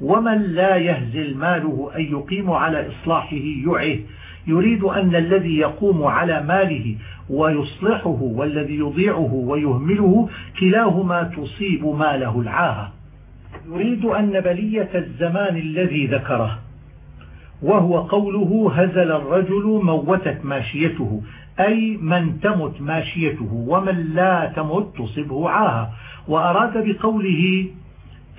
ومن لا يهزل ماله أن يقيم على إصلاحه يعه. يريد أن الذي يقوم على ماله ويصلحه والذي يضيعه ويهمله كلاهما تصيب ماله العاهة. يريد أن بلية الزمان الذي ذكره. وهو قوله هزل الرجل موتت ماشيته. أي من تمت ماشيته ومن لا تمت تصبه عاهة وأراد بقوله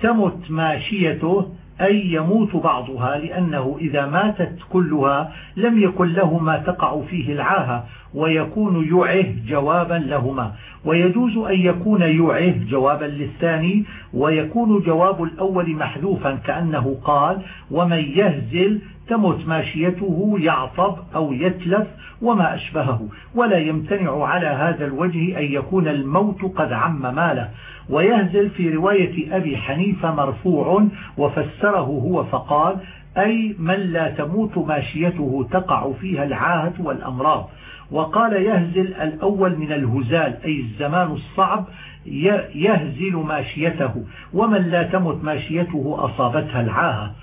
تمت ماشيته أي يموت بعضها لأنه إذا ماتت كلها لم يكن له ما تقع فيه العاهة ويكون يعه جوابا لهما. ويجوز أن يكون يعه جوابا للثاني ويكون جواب الأول محذوفا كأنه قال ومن يهزل تمت ماشيته يعطب أو يتلف وما أشبهه ولا يمتنع على هذا الوجه أن يكون الموت قد عم ماله. ويهزل في رواية أبي حنيفة مرفوع وفسره هو فقال أي من لا تموت ماشيته تقع فيها العاهة والأمراض. وقال يهزل الأول من الهزال أي الزمان الصعب يهزل ماشيته. ومن لا تمت ماشيته أصابتها العاهة.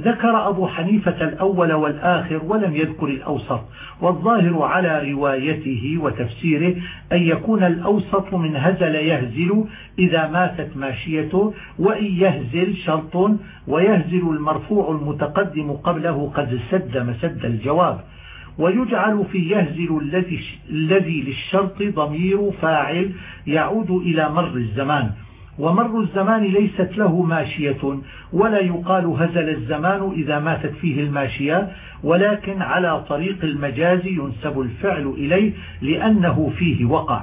ذكر أبو حنيفة الأول والآخر ولم يذكر الأوسط والظاهر على روايته وتفسيره أن يكون الأوسط من هزل يهزل إذا ماتت ماشيته وإن يهزل شرط ويهزل المرفوع المتقدم قبله قد سد مسد الجواب. ويجعل في يهزل الذي, للشرط ضمير فاعل يعود إلى مر الزمان. ومر الزمان ليست له ماشية ولا يقال هزل الزمان إذا ماتت فيه الماشية ولكن على طريق المجاز ينسب الفعل إليه لأنه فيه وقع.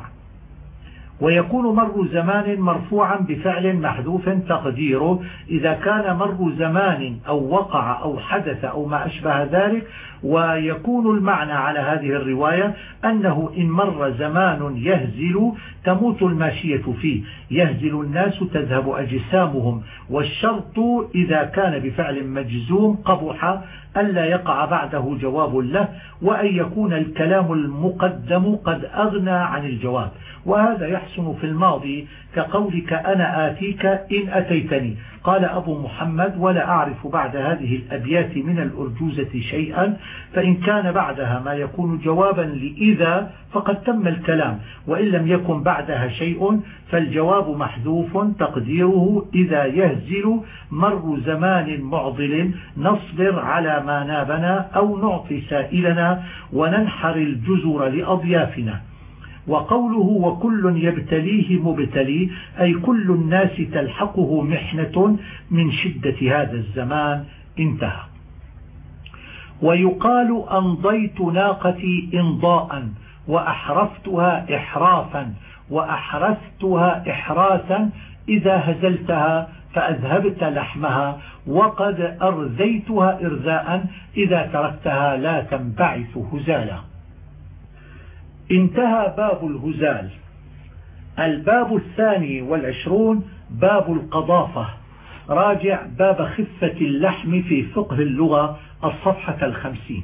ويكون مر زمان مرفوعا بفعل محذوف تقديره إذا كان مر زمان أو وقع أو حدث أو ما أشبه ذلك ويكون المعنى على هذه الرواية أنه إن مر زمان يهزل تموت الماشية فيه. يهزل الناس تذهب أجسامهم والشرط إذا كان بفعل مجزوم قبح ألا يقع بعده جواب له وأن يكون الكلام المقدم قد أغنى عن الجواب. وهذا يحسن في الماضي كقولك أنا آتيك إن أتيتني. قال أبو محمد ولا أعرف بعد هذه الأبيات من الأرجوزة شيئا فإن كان بعدها ما يكون جوابا لإذا فقد تم الكلام وإن لم يكن بعدها شيء فالجواب محذوف تقديره إذا يهزل مر زمان معضل نصبر على ما نابنا أو نعطي سائلنا وننحر الجزر لأضيافنا. وقوله وكل يبتليه مبتلي أي كل الناس تلحقه محنة من شدة هذا الزمان انتهى. ويقال أنضيت ناقتي إنضاء وأحرفتها إحرافا وأحرفتها إحراسا إذا هزلتها فأذهبت لحمها وقد أرذيتها إرذاء إذا تركتها لا تنبعث هزالا. انتهى باب الهزال. الباب الثاني والعشرون باب القضافة. راجع باب خفة اللحم في فقه اللغة الصفحة الخمسين.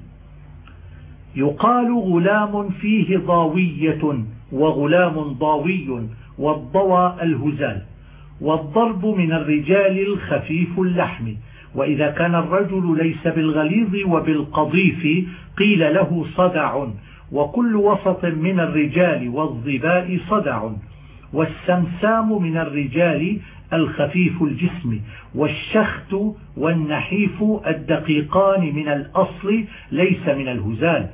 يقال غلام فيه ضاوية وغلام ضاوي والضوى الهزال. والضرب من الرجال الخفيف اللحم. وإذا كان الرجل ليس بالغليظ وبالقضيف قيل له صدع. وكل وسط من الرجال والظباء صدع والسمسام من الرجال الخفيف الجسم والشخت والنحيف الدقيقان من الأصل ليس من الهزال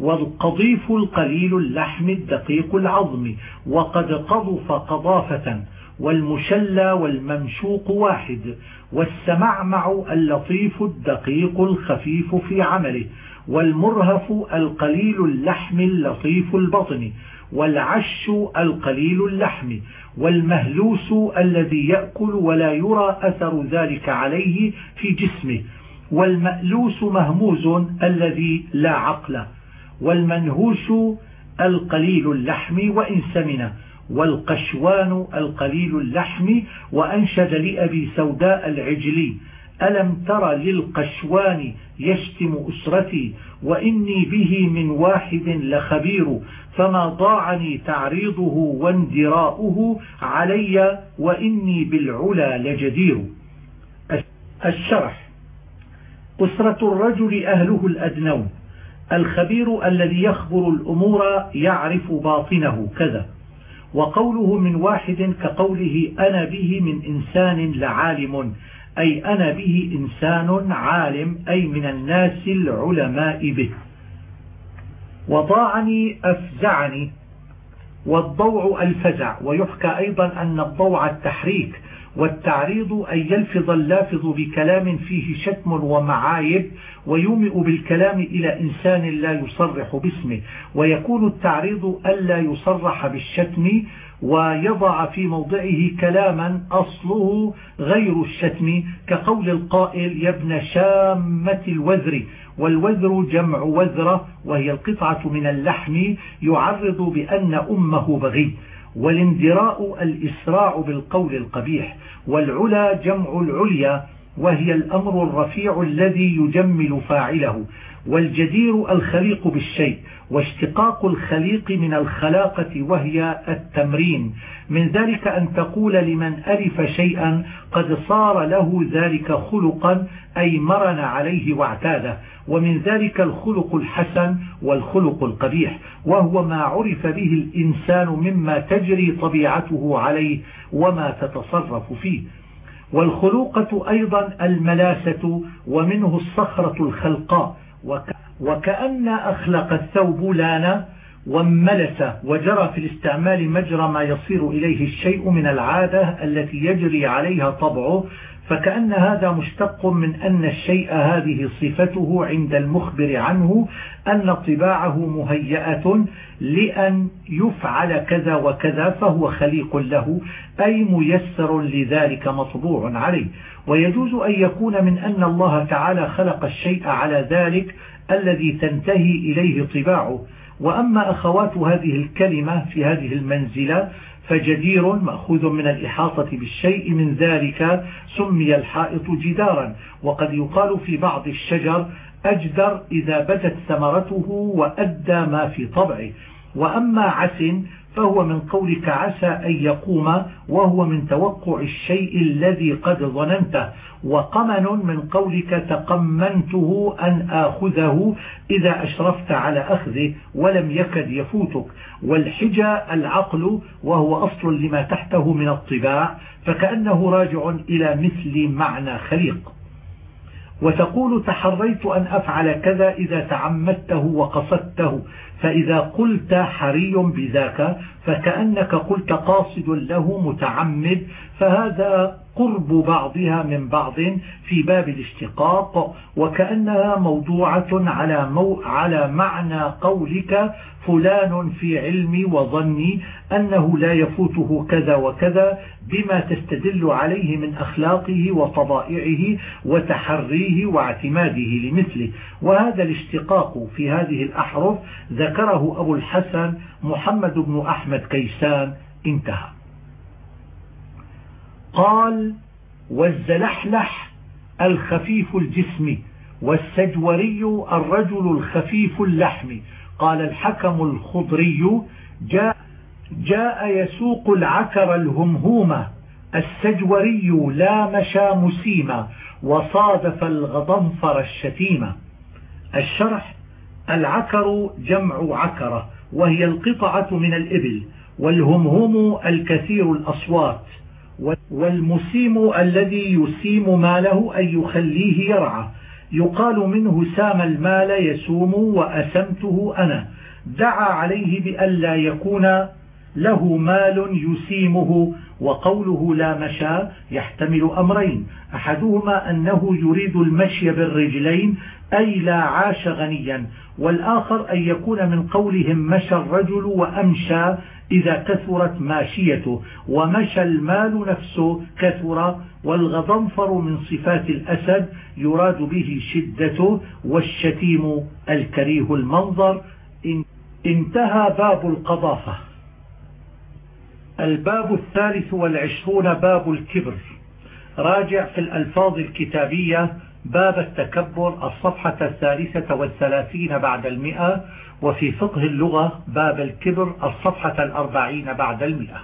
والقضيف القليل اللحم الدقيق العظم وقد قضف قضافة والمشلى والممشوق واحد والسمعمع اللطيف الدقيق الخفيف في عمله والمرهف القليل اللحم اللطيف البطن والعش القليل اللحم والمهلوس الذي يأكل ولا يرى أثر ذلك عليه في جسمه والمألوس مهموز الذي لا عقل والمنهوش القليل اللحم وإن سمن والقشوان القليل اللحم وأنشد لأبي سوداء العجلي. ألم تر للقشوان يشتم أسرتي وإني به من واحد لخبير فما ضاعني تعريضه واندراؤه علي وإني بالعلا لجدير. الشرح. أسرة الرجل أهله الأدنون. الخبير الذي يخبر الأمور يعرف باطنه كذا. وقوله من واحد كقوله أنا به من إنسان لعالم. أي أنا به إنسان عالم أي من الناس العلماء به. وضاعني أفزعني والضوع الفزع. ويحكى أيضا أن الضوع التحريك والتعريض أن يلفظ اللافظ بكلام فيه شتم ومعايب ويومئ بالكلام إلى إنسان لا يصرح باسمه. ويكون التعريض ألا يصرح بالشتم ويضع في موضعه كلاما أصله غير الشتم كقول القائل يا ابن شامة الوزر. والوزر جمع وزرة وهي القطعة من اللحم يعرض بأن أمه بغي. والاندراء الإسراع بالقول القبيح. والعلا جمع العليا وهي الأمر الرفيع الذي يجمل فاعله. والجدير الخليق بالشيء واشتقاق الخليق من الخلاقة وهي التمرين. من ذلك أن تقول لمن ألف شيئا قد صار له ذلك خلقا أي مرن عليه واعتاده. ومن ذلك الخلق الحسن والخلق القبيح وهو ما عرف به الإنسان مما تجري طبيعته عليه وما تتصرف فيه. والخلوقة أيضا الملاسة ومنه الصخرة الخلقاء. وكأن أخلق الثوب لانا وملس وجرى في الاستعمال مجرى ما يصير إليه الشيء من العادة التي يجري عليها طبعه فكأن هذا مشتق من أن الشيء هذه صفته عند المخبر عنه أن طباعه مهيئة لأن يفعل كذا وكذا فهو خليق له أي ميسر لذلك مطبوع عليه. ويجوز أن يكون من أن الله تعالى خلق الشيء على ذلك الذي تنتهي إليه طباعه. وأما أخوات هذه الكلمة في هذه المنزلة فجدير مأخوذ من الإحاطة بالشيء من ذلك سمي الحائط جدارا. وقد يقال في بعض الشجر أجدر إذا بدت ثمرته وأدى ما في طبعه. وأما عس فهو من قولك عسى أن يقوم وهو من توقع الشيء الذي قد ظننته. وقمن من قولك تقمنته أن آخذه إذا أشرفت على أخذه ولم يكد يفوتك. والحجى العقل وهو أصل لما تحته من الطباع فكأنه راجع إلى مثل معنى خليق. وتقول تحريت أن أفعل كذا إذا تعمدته وقصدته. فإذا قلت حري بذاك فكأنك قلت قاصد له متعمد فهذا قرب بعضها من بعض في باب الاشتقاق وكأنها موضوعة على, مو على معنى قولك فلان في علمي وظني أنه لا يفوته كذا وكذا بما تستدل عليه من أخلاقه وطبائعه وتحريه واعتماده لمثله. وهذا الاشتقاق في هذه الأحرف ذكره أبو الحسن محمد بن أحمد كيسان انتهى. قال والزلحلح الخفيف الجسم والسجوري الرجل الخفيف اللحم. قال الحكم الخضري جاء, جاء يسوق العكر الهمهومة السجوري لا مشى مسيما وصادف الغضنفر الشتيمة. الشرح العكر جمع عكرة. وهي القطعة من الإبل والهمهم الكثير الأصوات والمسيم الذي يسيم ماله أن يخليه يرعى. يقال منه سام المال يسوم وأسمته أنا. دعا عليه بألا يكون له مال يسيمه وقوله لا مشى يحتمل أمرين. أحدهما أنه يريد المشي بالرجلين أي لا عاش غنيا والآخر أن يكون من قولهم مشى الرجل وأمشى إذا كثرت ماشيته. ومشى المال نفسه كثر والغضنفر من صفات الأسد يراد به شدته والشتيم الكريه المنظر. انتهى باب القضافة الباب الثالث والعشرون باب الكبر. راجع في الألفاظ الكتابية. باب التكبر الصفحة الثالثة والثلاثين بعد المئة وفي فقه اللغة باب الكبر الصفحة الأربعين بعد المئة.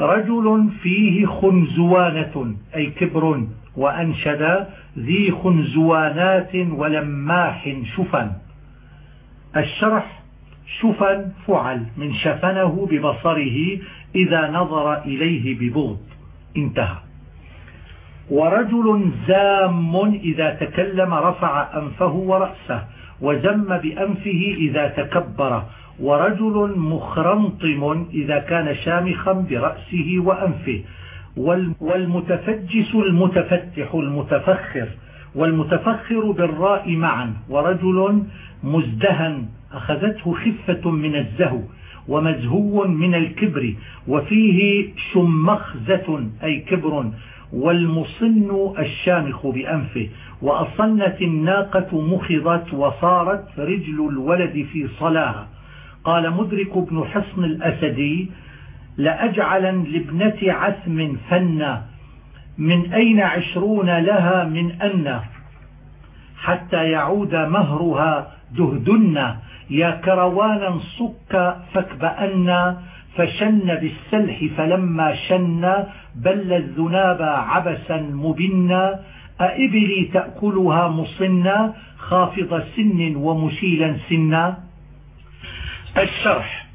رجل فيه خنزوانة أي كبر وأنشد ذي خنزوانات ولماح شفن. الشرح شفن فعل من شفنه ببصره إذا نظر إليه ببغض. انتهى. ورجل زام إذا تكلم رفع أنفه ورأسه وزم بأنفه إذا تكبر ورجل مخرمطم إذا كان شامخا برأسه وأنفه والمتفجس المتفتح المتفخر والمتفخر بالراء معا ورجل مزدهن أخذته خفة من الزهو ومزهو من الكبر وفيه شمخزة أي كبر والمصن الشامخ بأنفه وأصنت الناقة مخضت وصارت رجل الولد في صلاها. قال مدرك بن حصن الأسدي لأجعلا لابنة عثم فنا من أين عشرون لها من أن؟ حتى يعود مهرها دهدن يا كروانا صك فاكبأن. فشن بالسلح فلما شن بل الذناب عبسا مبنا أإبلي تأكلها مصنا خافض سن ومشيلا سنا. الشرح.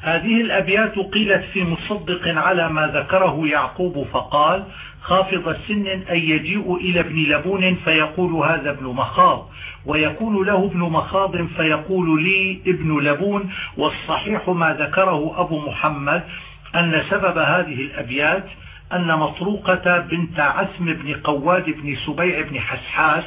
هذه الأبيات قيلت في مصدق على ما ذكره يعقوب فقال خافض السن أن يجيء إلى ابن لبون فيقول هذا ابن مخاض. ويكون له ابن مخاض فيقول لي ابن لبون والصحيح ما ذكره أبو محمد أن سبب هذه الأبيات أن مطروقة بنت عسم بن قواد بن سبيع بن حسحاس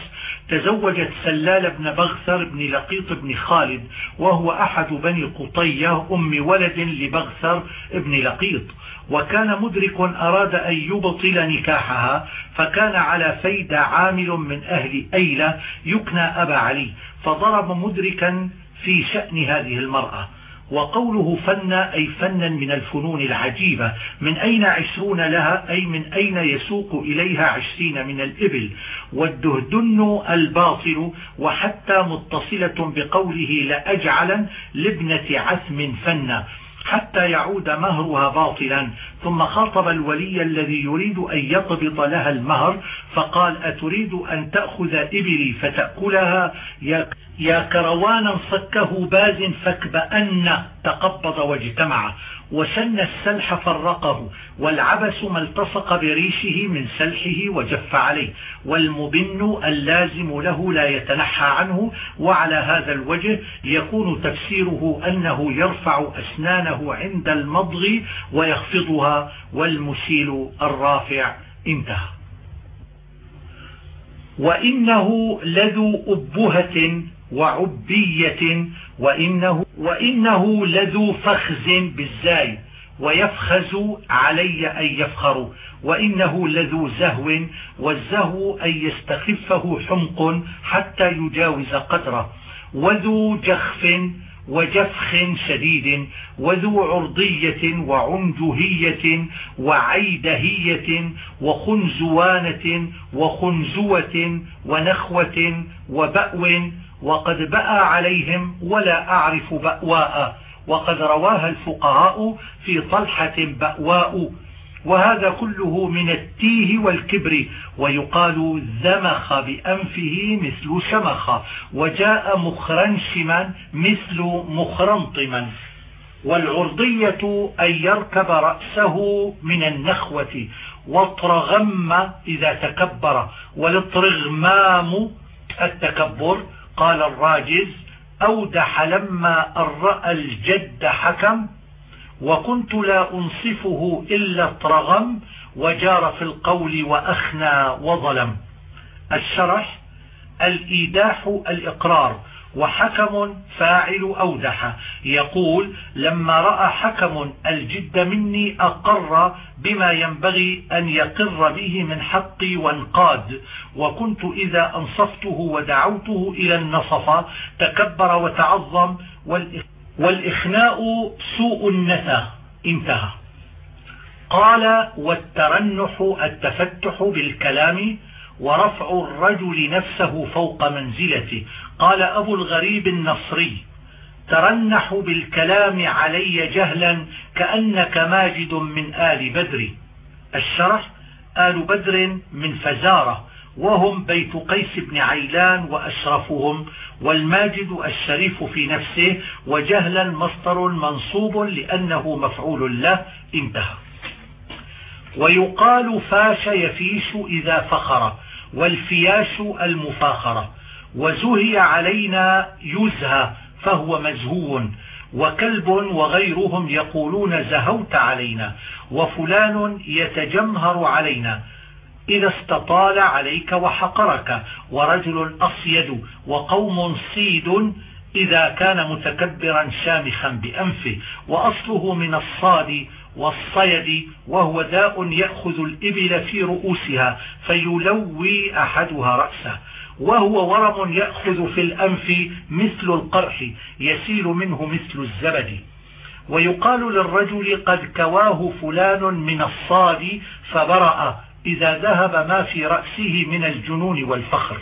تزوجت سلال بن بغثر بن لقيط بن خالد وهو أحد بني قطية أم ولد لبغثر بن لقيط. وكان مدرك أراد أن يبطل نكاحها فكان على فيد عامل من أهل أيلة يكنى أبا علي فضرب مدركا في شأن هذه المرأة. وقوله فن أي فنا من الفنون العجيبة. من أين عشرون لها؟ أي من أين يسوق إليها عشرين من الإبل؟ والدهدن الباطل وحتى متصلة بقوله لأجعلا لابنة عثم فنا حتى يعود مهرها باطلا. ثم خاطب الولي الذي يريد أن يقبض لها المهر فقال أتريد أن تأخذ إبلي فتأكلها؟ يا كروانا صكه باز فاكبأن تقبض واجتمع. وسن السلح فرقه والعبس ما التصق بريشه من سلحه وجف عليه والمبن اللازم له لا يتنحى عنه وعلى هذا الوجه يكون تفسيره أنه يرفع أسنانه عند المضغ ويخفضها والمسيل الرافع انتهى. وإنه لذو أبهة وعبية وإنه, وإنه لذو فخز بالزاي ويفخز علي أن يفخر وإنه لذو زهو والزهو أن يستخفه حمق حتى يجاوز قدره وذو جخف وجفخ شديد وذو عرضية وعنجهية وعيدهية وخنزوانة وخنزوة ونخوة وبأو وقد بأى عليهم ولا أعرف بأواء وقد رواها الفقهاء في طلحة بأواء وهذا كله من التيه والكبر ويقال زمخ بأنفه مثل شمخ وجاء مخرنشما مثل مخرنطما والعرضية أن يركب رأسه من النخوة واطرغم إذا تكبر والاطرغمام التكبر قال الراجز أودح لما أن رأى الجد حكم وكنت لا أنصفه إلا اطرغم وجار في القول وأخنى وظلم. الشرح الإيداح الإقرار. وحكم فاعل أودح. يقول لما رأى حكم الجد مني أقر بما ينبغي أن يقر به من حقي وانقاد. وكنت إذا أنصفته ودعوته إلى النصف تكبر وتعظم والإخناء سوء النثى انتهى. قال والترنح التفتح بالكلام ورفع الرجل نفسه فوق منزلته. قال أبو الغريب النصري ترنح بالكلام علي جهلا كأنك ماجد من آل بدر. الشرح آل بدر من فزارة وهم بيت قيس بن عيلان وأشرفهم والماجد الشريف في نفسه وجهلا مصدر منصوب لأنه مفعول له انتهى. ويقال فاش يفيش إذا فخر. والفياش المفاخرة. وزهي علينا يزهى فهو مزهو. وكلب وغيرهم يقولون زهوت علينا. وفلان يتجمهر علينا. إذا استطال عليك وحقرك. ورجل أصيد وقوم صيد إذا كان متكبرا شامخا بأنفه. وأصله من الصاد والصيد وهو داء يأخذ الإبل في رؤوسها فيلوي أحدها رأسه وهو ورم يأخذ في الأنف مثل القرح يسيل منه مثل الزبد. ويقال للرجل قد كواه فلان من الصاد فبرأ إذا ذهب ما في رأسه من الجنون والفخر.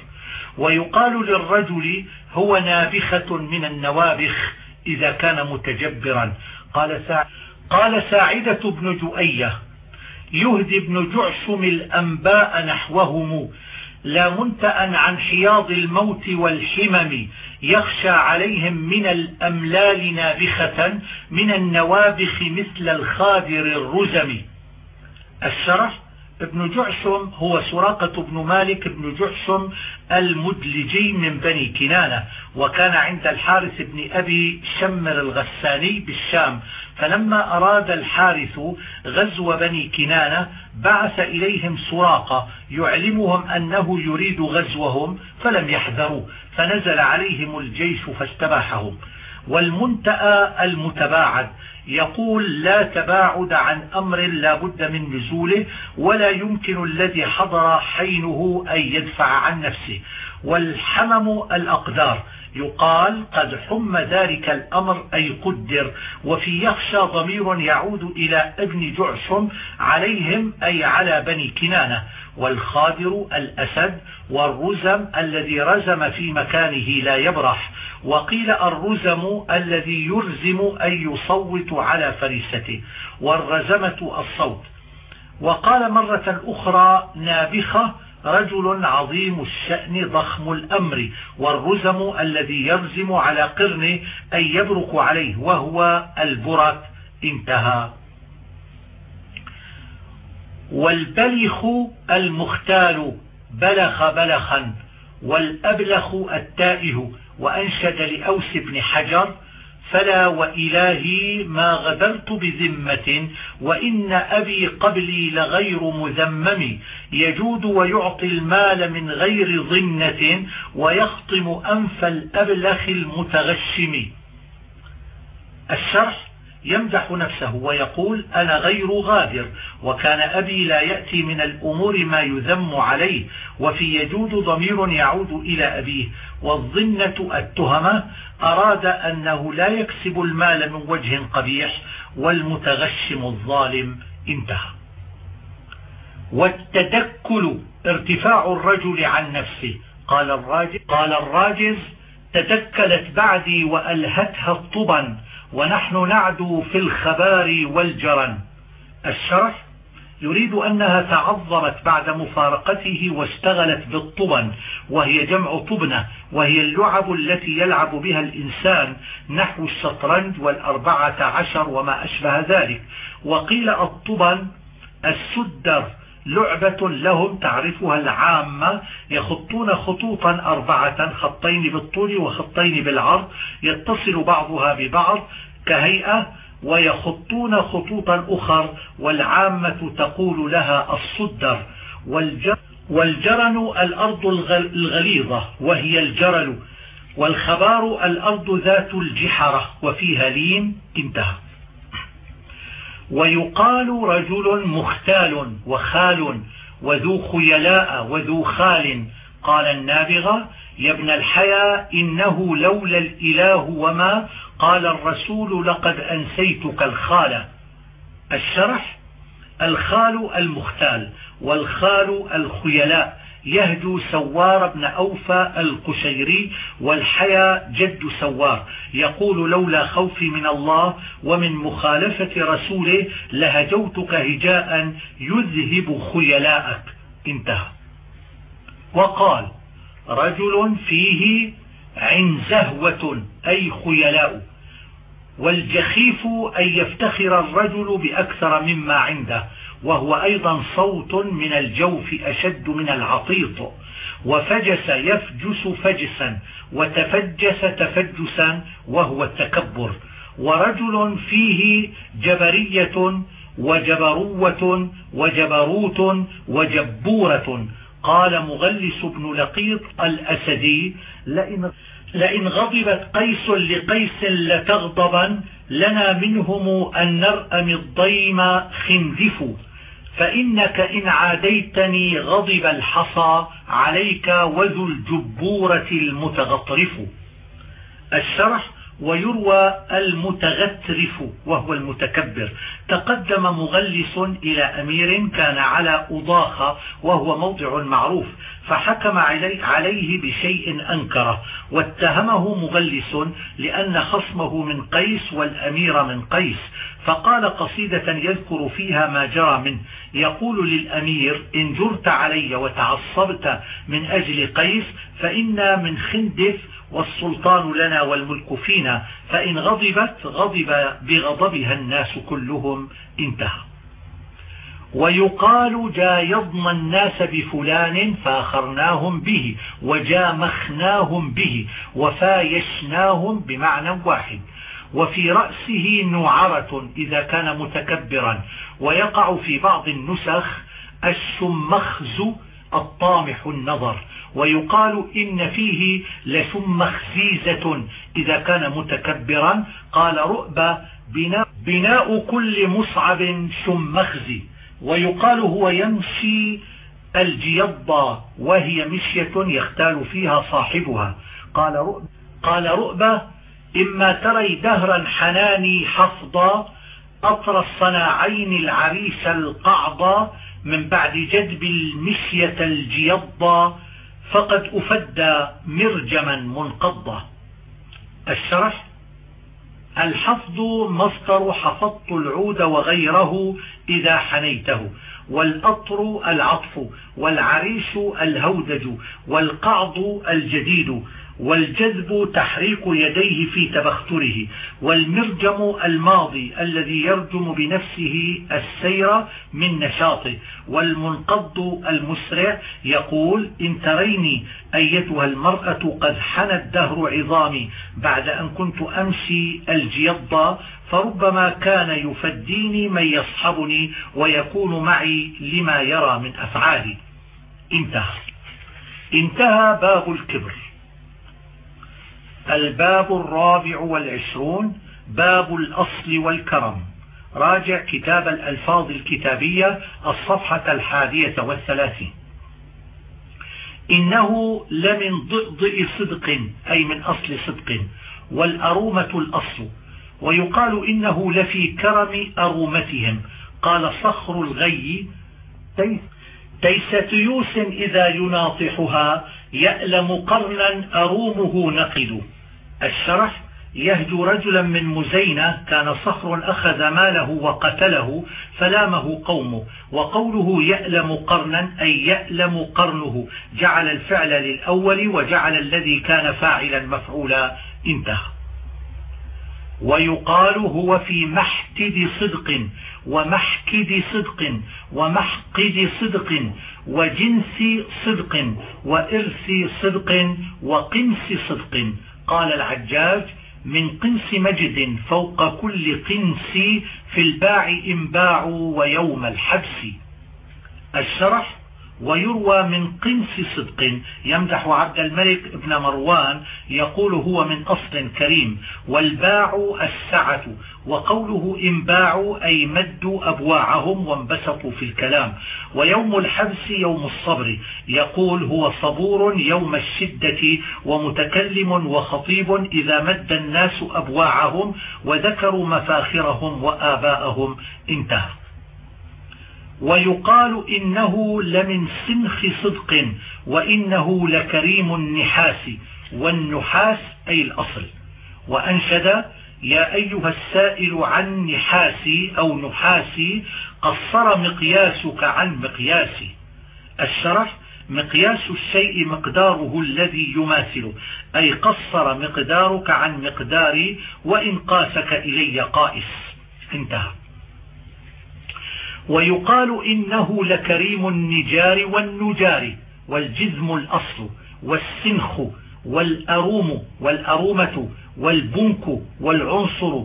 ويقال للرجل هو نابخة من النوابخ إذا كان متجبرا. قال سعد قال ساعدة بن جؤية يهدي بن جعشم الأنباء نحوهم لا منتأ عن حياض الموت والحمم يخشى عليهم من الأملال نابخة من النوابخ مثل الخادر الرزم. الشرح ابن جعشم هو سراقة بن مالك بن جعشم المدلجي من بني كنانة وكان عند الحارث بن أبي شمر الغساني بالشام. فلما أراد الحارث غزو بني كنانة بعث إليهم سراقة يعلمهم أنه يريد غزوهم فلم يحذروا فنزل عليهم الجيش فاستباحهم. والمنتأى المتباعد. يقول لا تباعد عن أمر لا بد من نزوله ولا يمكن الذي حضر حينه أن يدفع عن نفسه. والحمم الأقدار. يقال قد حم ذلك الأمر أي قدر وفي يخشى ضمير يعود إلى ابن جعشم عليهم أي على بني كنانة. والخادر الأسد والرزم الذي رزم في مكانه لا يبرح. وقيل الرزم الذي يرزم أي يصوت على فريسته والرزمة الصوت. وقال مرة أخرى نابخة رجل عظيم الشأن ضخم الأمر والرزم الذي يرزم على قرنه أي يبرك عليه وهو البرك. انتهى. والبلخ المختال بلخ بلخا والأبلخ التائه وأنشد لأوس بن حجر فلا وإلهي ما غدرت بذمة وإن أبي قبلي لغير مذمم يجود ويعطي المال من غير ظنة ويخطم أنف الأبلخ المتغشم. الشرح يمدح نفسه ويقول أنا غير غادر وكان أبي لا يأتي من الأمور ما يذم عليه وفي يجود ضمير يعود إلى أبيه والظنة التهمة أراد أنه لا يكسب المال من وجه قبيح والمتغشم الظالم انتهى. والتدكل ارتفاع الرجل عن نفسه. قال الراجز, قال الراجز تدكلت بعدي وألهتها الطبن ونحن نعدو في الخبار والجرن. الشرح يريد أنها تعظمت بعد مفارقته واشتغلت بالطبن وهي جمع طبنة وهي اللعب التي يلعب بها الإنسان نحو الشطرنج والأربعة عشر وما أشبه ذلك. وقيل الطبن السدر. لعبة لهم تعرفها العامة يخطون خطوطا أربعة خطين بالطول وخطين بالعرض يتصل بعضها ببعض كهيئة ويخطون خطوطا أخر والعامة تقول لها الصدر والجرن الأرض الغليظة وهي الجرل والخبار الأرض ذات الجحرة وفيها لين انتهى. ويقال رجل مختال وخال وذو خيلاء وذو خال. قال النابغة يا ابن الحيا إنه لولا الإله وما قال الرسول لقد أنسيتك الخال. الشرح الخال المختال والخال الخيلاء. يهدو سوار بن أوفى القشيري والحيا جد سوار. يقول لولا خوفي من الله ومن مخالفة رسوله لهجوتك هجاء يذهب خيلاءك. انتهى. وقال رجل فيه عنزهوة أي خيلاء. والجخيف أن يفتخر الرجل بأكثر مما عنده. وهو أيضا صوت من الجوف أشد من العطيط وفجس يفجس فجسا وتفجس تفجسا وهو التكبر. ورجل فيه جبرية وجبروة وجبروت وجبورة. قال مغلس بن لقيط الأسدي لئن, لئن غضبت قيس لقيس لتغضبا لنا منهم أن نرأم الضيم خندف فإنك إن عاديتني غضب الحصى عليك وذو الجبورة المتغطرف. الشرح ويروى المتغترف وهو المتكبر. تقدم مغلس إلى أمير كان على أضاخة وهو موضع معروف فحكم عليه بشيء أنكره واتهمه مغلس لأن خصمه من قيس والأمير من قيس فقال قصيدة يذكر فيها ما جرى منه يقول للأمير إن جرت علي وتعصبت من أجل قيس فإنا من خندف والسلطان لنا والملك فينا فإن غضبت غضب بغضبها الناس كلهم انتهى. ويقال جايضنا الناس بفلان فأخرناهم به وجامخناهم به وفايشناهم بمعنى واحد. وفي رأسه نعرة إذا كان متكبرا ويقع في بعض النسخ الشمخز الطامح النظر ويقال إن فيه لثم خزيزة إذا كان متكبرا. قال رؤبة بناء, بناء كل مصعب شمخزي ويقال هو يمشي الجيضة وهي مشية يختال فيها صاحبها. قال رؤبة, قال رؤبة إما تري دهرا حناني حفظا أطر الصناعين العريس القعضا من بعد جدب المشية الجيضة فقد أفدى مرجما منقضة. الشرح الحفظ مصدر حفظت العود وغيره إذا حنيته والأطر العطف والعريش الهودج والقعض الجديد والجذب تحريك يديه في تبختره والمرجم الماضي الذي يرجم بنفسه السير من نشاطه والمنقض المسرع يقول إن تريني أيتها المرأة قد حنى الدهر عظامي بعد أن كنت أمشي الجيضة فربما كان يفديني من يصحبني ويكون معي لما يرى من أفعالي انتهى. انتهى باب الكبر. الباب الرابع والعشرون باب الأصل والكرم. راجع كتاب الألفاظ الكتابية الصفحة الحادية والثلاثين. إنه لمن ضئضئ صدق أي من أصل صدق والأرومة الأصل. ويقال إنه لفي كرم أرومتهم. قال صخر الغي تيس يوس إذا يناطحها يألم قرنا أرومه نقد. الشرح يهجو رجلا من مزينة كان صخر أخذ ماله وقتله فلامه قومه وقوله يألم قرنا أي يألم قرنه جعل الفعل للأول وجعل الذي كان فاعلا مفعولا انتهى. ويقال هو في محتد صدق ومحكد صدق ومحقد صدق وجنس صدق وإرث صدق وقنس صدق. قال العجاج من قنس مجد فوق كل قنس في الباع إنباع ويوم الحبس. الشرح ويروى من قنس صدق. يمدح عبد الملك ابن مروان يقول هو من أصل كريم. والباع السعة. وقوله انباع أي مدوا أبواعهم وانبسطوا في الكلام. ويوم الحبس يوم الصبر. يقول هو صبور يوم الشدة ومتكلم وخطيب إذا مد الناس أبواعهم وذكروا مفاخرهم وآباءهم. انتهى. ويقال إنه لمن سنخ صدق وإنه لكريم النحاس والنحاس أي الأصل. وأنشد يا أيها السائل عن نحاسي أو نحاسي قصر مقياسك عن مقياسي. الشرح مقياس الشيء مقداره الذي يماثله أي قصر مقدارك عن مقداري وإن قاسك إلي قائس. انتهى. ويقال إنه لكريم النجار والنجار والجزم الأصل والسنخ والأروم والأرومة والبنك والعنصر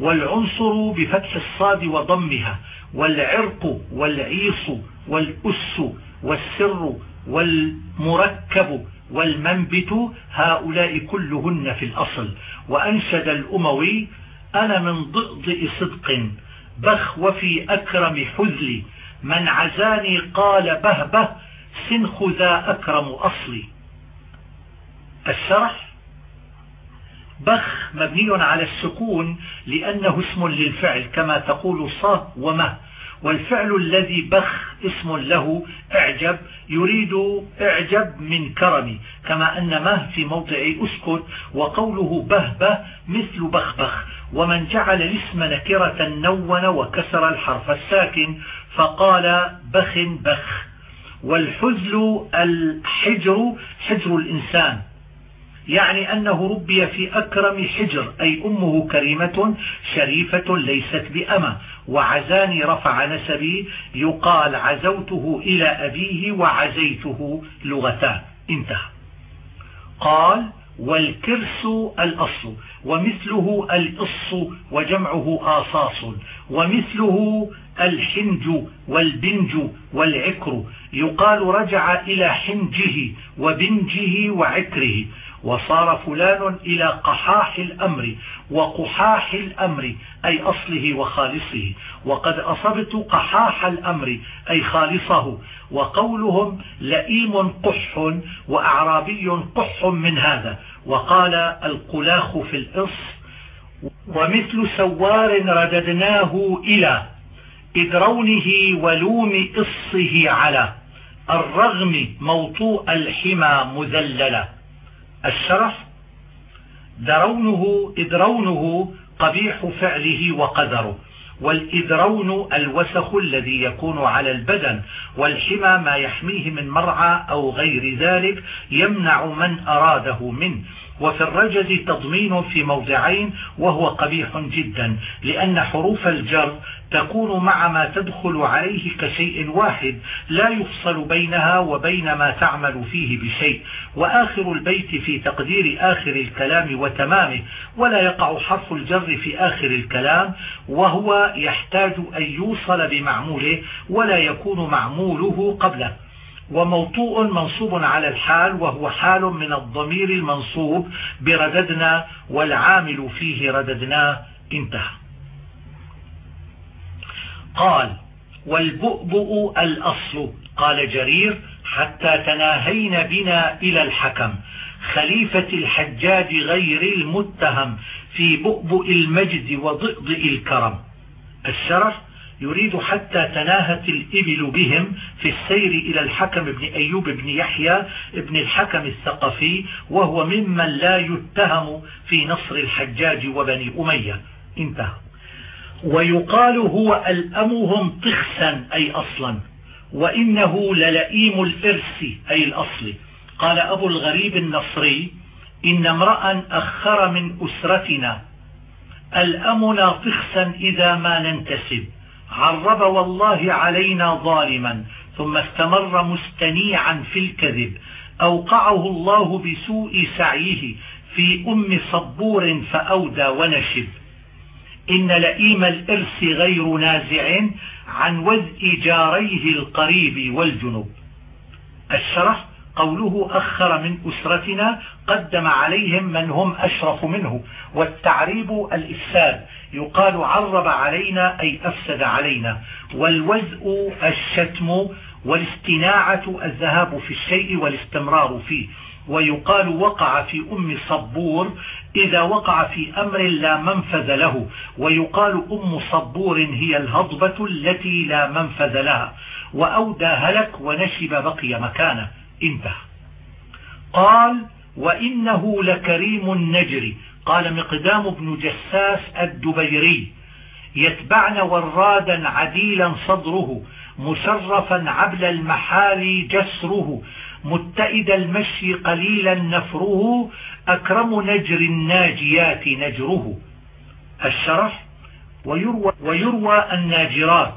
والعنصر بفتح الصاد وضمها والعرق والعيص والأس والسر والمركب والمنبت هؤلاء كلهن في الأصل. وأنشد الأموي أنا من ضئضئ صدق بخ وفي أكرم حذلي من عزاني قال بهبه سنخ ذا أكرم أصلي. الشرح بخ مبني على السكون لأنه اسم للفعل كما تقول صه ومه والفعل الذي بخ اسم له اعجب يريد اعجب من كرمي كما أن مه في موضع أسكت وقوله بهبه مثل بخبخ ومن جعل الاسم نكرة نون وكسر الحرف الساكن فقال بخ بخ. والحزل الحجر حجر الإنسان. يعني أنه ربي في أكرم حجر أي أمه كريمة شريفة ليست بأمة. وعزاني رفع نسبي يقال عزوته إلى أبيه وعزيته لغتان انتهى. قال والكرس الأصل ومثله الإص وجمعه آصاص ومثله الحنج والبنج والعكر. يقال رجع إلى حنجه وبنجه وعكره. وصار فلان إلى قحاح الأمر وقحاح الأمر أي أصله وخالصه. وقد أصبت قحاح الأمر أي خالصه. وقولهم لئيم قح وأعرابي قح من هذا. وقال القلاخ في الإص ومثل سوار رددناه إلى إدرونه ولوم إصه على. الرغم موطوء الحمى مذللا. الشرح درونه إدرونه قبيح فعله وقدره والإدرون الوسخ الذي يكون على البدن والحمى ما يحميه من مرعى أو غير ذلك يمنع من أراده منه. وفي الرجز تضمين في موضعين وهو قبيح جدا لأن حروف الجر تكون مع ما تدخل عليه كشيء واحد لا يفصل بينها وبين ما تعمل فيه بشيء. وآخر البيت في تقدير آخر الكلام وتمامه ولا يقع حرف الجر في آخر الكلام وهو يحتاج أن يوصل بمعموله ولا يكون معموله قبله. وموطوء منصوب على الحال وهو حال من الضمير المنصوب برددنا والعامل فيه رددناه انتهى. قال والبؤبؤ الأصل قال جرير حتى تناهين بنا إلى الحكم. خليفة الحجاج غير المتهم في بؤبؤ المجد وضئضئ الكرم. الشرف يريد حتى تناهت الإبل بهم في السير إلى الحكم بن أيوب بن يحيى بن الحكم الثقفي وهو ممن لا يتهم في نصر الحجاج وبني أمية. انتهى. ويقال هو ألأمهم طخسا أي أصلا وإنه للئيم الإرث أي الأصل. قال أبو الغريب النصري إن امرأ أخر من أسرتنا ألأمنا طخسا إذا ما ننتسب. عرب والله علينا ظالما ثم استمر مستنيعا في الكذب. أوقعه الله بسوء سعيه في أم صبور فأودى ونشب. إن لئيم الإرث غير نازع عن وزء جاريه القريب والجنوب. الشرح قوله أخر من أسرتنا قدم عليهم من هم أشرف منه والتعريب الإفساد يقال عرب علينا أي أفسد علينا والوزء الشتم والاستناعة الذهاب في الشيء والاستمرار فيه ويقال وقع في أم صبور إذا وقع في أمر لا منفذ له ويقال أم صبور هي الهضبة التي لا منفذ لها وأودى هلك ونشب بقي مكانه. انتهى. قال وإنه لكريم النجر. قال مقدام بن جساس الدبيري. يتبعن ورادا عديلا صدره مشرفا عبل المحال جسره متئد المشي قليلا نفره أكرم نجر الناجيات نجره. الشرح ويروى, ويروى الناجرات.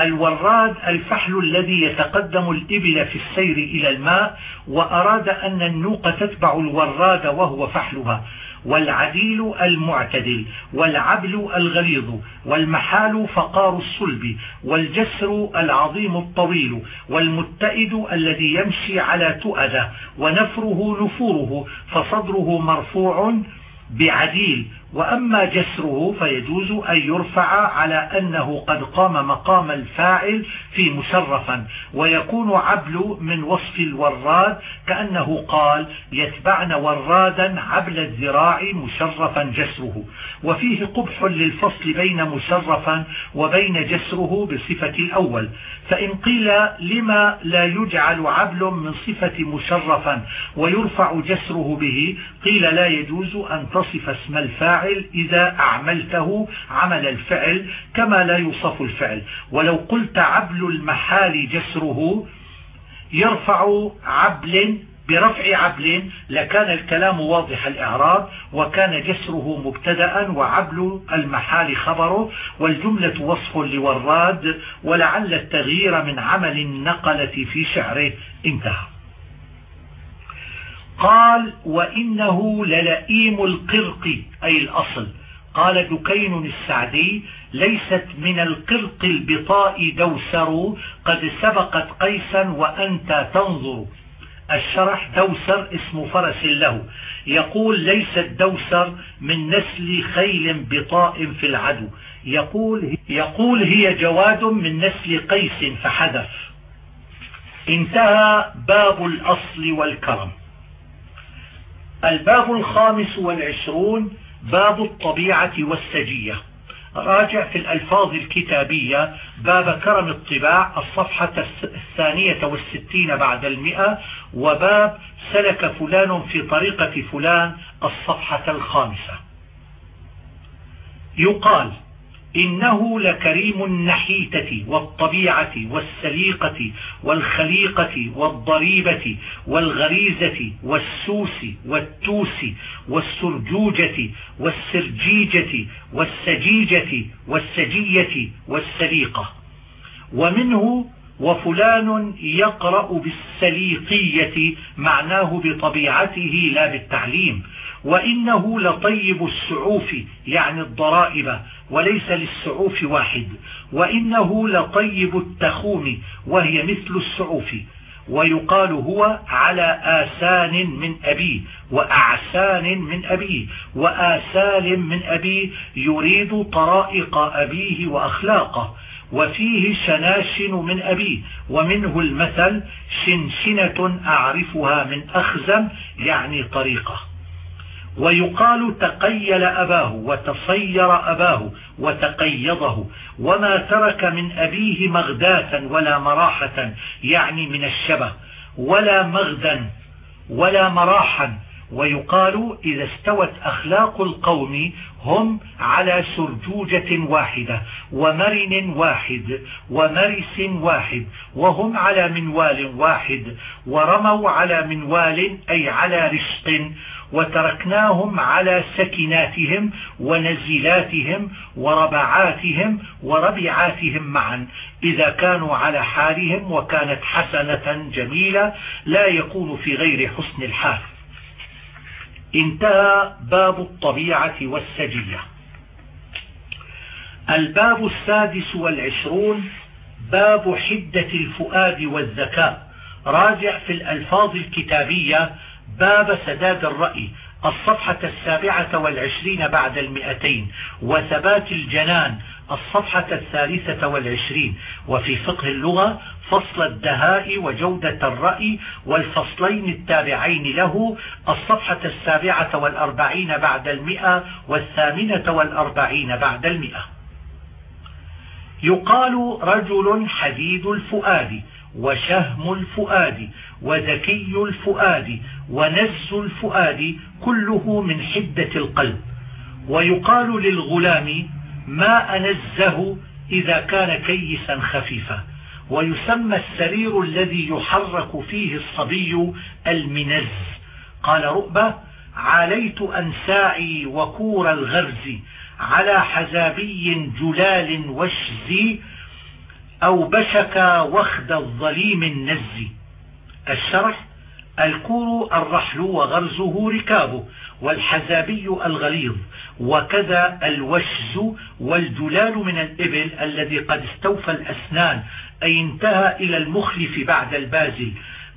الوراد الفحل الذي يتقدم الإبل في السير إلى الماء وأراد أن النوق تتبع الوراد وهو فحلها. والعديل المعتدل والعبل الغليظ والمحال فقار الصلب والجسر العظيم الطويل والمتئد الذي يمشي على تؤدة ونفره نفوره فصدره مرفوع بعديل وأما جسره فيجوز أن يرفع على أنه قد قام مقام الفاعل في مشرفا ويكون عبل من وصف الوراد كأنه قال يتبعن ورادا عبل الذراع مشرفا جسره وفيه قبح للفصل بين مشرفا وبين جسره بصفة الأول. فإن قيل لما لا يجعل عبل من صفة مشرفا ويرفع جسره به قيل لا يجوز أن تصف اسم الفاعل إذا أعملته عمل الفعل كما لا يوصف الفعل. ولو قلت عبل المحال جسره يرفع عبل برفع عبل لكان الكلام واضح الإعراب وكان جسره مبتدأ وعبل المحال خبره والجملة وصف لوراد ولعل التغيير من عمل النقلة في شعره انتهى. قال وإنه للئيم القرق أي الأصل. قال دكين السعدي ليست من القرق البطاء دوسر قد سبقت قيسا وأنت تنظر. الشرح دوسر اسم فرس له. يقول ليس الدوسر من نسل خيل بطاء في العدو. يقول, يقول هي جواد من نسل قيس فحذف. انتهى باب الأصل والكرم. الباب الخامس والعشرون باب الطبيعة والسجية. راجع في الألفاظ الكتابية باب كرم الطباع الصفحة الثانية والستين بعد المئة وباب سلك فلان في طريقة فلان الصفحة الخامسة. يقال إنه لكريم النحيتة والطبيعة والسليقة والخليقة والضريبة والغريزة والسوس والتوس والسرجوجة والسرجيجة والسجيجة والسجية والسليقة. ومنه وفلان يقرأ بالسليقية معناه بطبيعته لا بالتعليم. وإنه لطيب السعوف يعني الضرائب وليس للسعوف واحد. وإنه لطيب التخوم وهي مثل السعوف. ويقال هو على آسان من أبيه وأعسان من أبيه وآسال من أبيه يريد طرائق أبيه وأخلاقه. وفيه شناشن من أبيه ومنه المثل شنشنة أعرفها من أخزم يعني طريقة. ويقال تقيل أباه وتصير أباه وتقيضه وما ترك من أبيه مغداة ولا مراحة يعني من الشبه ولا مغدا ولا مراحا. ويقال إذا استوت أخلاق القوم هم على سرجوجة واحدة ومرن واحد ومرس واحد وهم على منوال واحد ورموا على منوال أي على رشق. وتركناهم على سكناتهم ونزلاتهم وربعاتهم وربعاتهم معا. إذا كانوا على حالهم وكانت حسنة جميلة لا يكون في غير حسن الحال. انتهى باب الطبيعة والسجية. الباب السادس والعشرون باب حدة الفؤاد والذكاء. راجع في الألفاظ الكتابية باب سداد الرأي الصفحة السابعة والعشرين بعد المئتين وثبات الجنان الصفحة الثالثة والعشرين. وفي فقه اللغة فصل الدهاء وجودة الرأي والفصلين التابعين له الصفحة السابعة والأربعين بعد المئة والثامنة والأربعين بعد المئة. يقال رجل حديد الفؤاد وشهم الفؤاد وذكي الفؤاد ونز الفؤاد كله من حدة القلب. ويقال للغلام ما أنزه إذا كان كيسا خفيفا. ويسمى السرير الذي يحرك فيه الصبي المنز. قال رؤبة عليت أنساعي وكور الغرز على حزابي جلال وشزي أو بشك وخد الظليم النزي الشرح الكور الرحل وغرزه ركابه والحزابي الغليظ وكذا الوشز والجلال من الإبل الذي قد استوفى الأسنان أي انتهى إلى المخلف بعد البازل.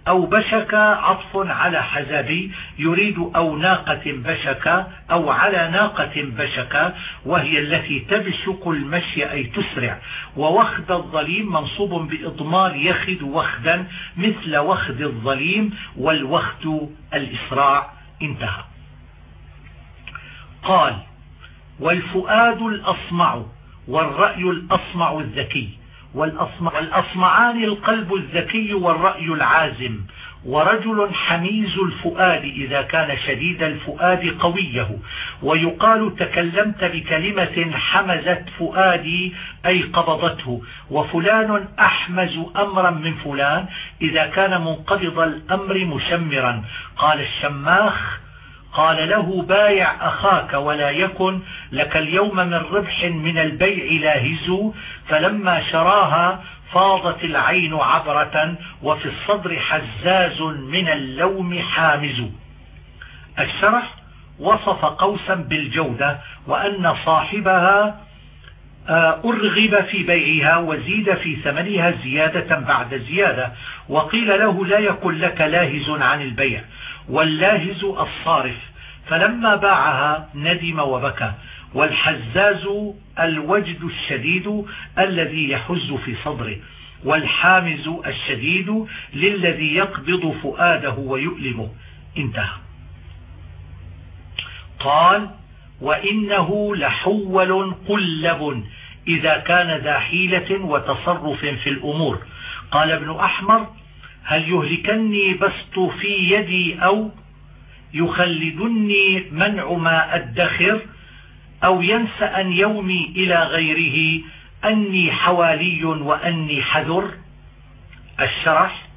أو بشك عطف على حزبي يريد أو ناقة بشك أو على ناقة بشك وهي التي تبشق المشي أي تسرع. ووخد الظليم منصوب بإضمار يخد وخدا مثل وخد الظليم والوخد الإسراع. انتهى. قال والفؤاد الأصمع والرأي الأصمع الذكي. والأصمع والأصمعان القلب الذكي والرأي العازم ورجل حميز الفؤاد إذا كان شديد الفؤاد قويه ويقال تكلمت بكلمة حمزت فؤادي أي قبضته وفلان أحمز أمرا من فلان إذا كان منقبض الأمر مشمرا قال الشماخ قال له بايع أخاك ولا يكن لك اليوم من ربح من البيع لاهز فلما شراها فاضت العين عبرة وفي الصدر حزاز من اللوم حامز. الشرح وصف قوسا بالجودة وأن صاحبها آه، أرغب في بيعها وزيد في ثمنها زيادة بعد زيادة. وقيل له لا يكن لك لاهز عن البيع. واللاهز الصارف فلما باعها ندم وبكى. والحزاز الوجد الشديد الذي يحز في صدره. والحامز الشديد للذي يقبض فؤاده ويؤلمه. انتهى. قال وإنه لحول قلب إذا كان ذا حيلة وتصرف في الأمور. قال ابن أحمر هل يهلكني بسط في يدي أو يخلدني منع ما أدخر أو ينسأ يومي إلى غيره أني حوالي وأني حذر؟ الشرح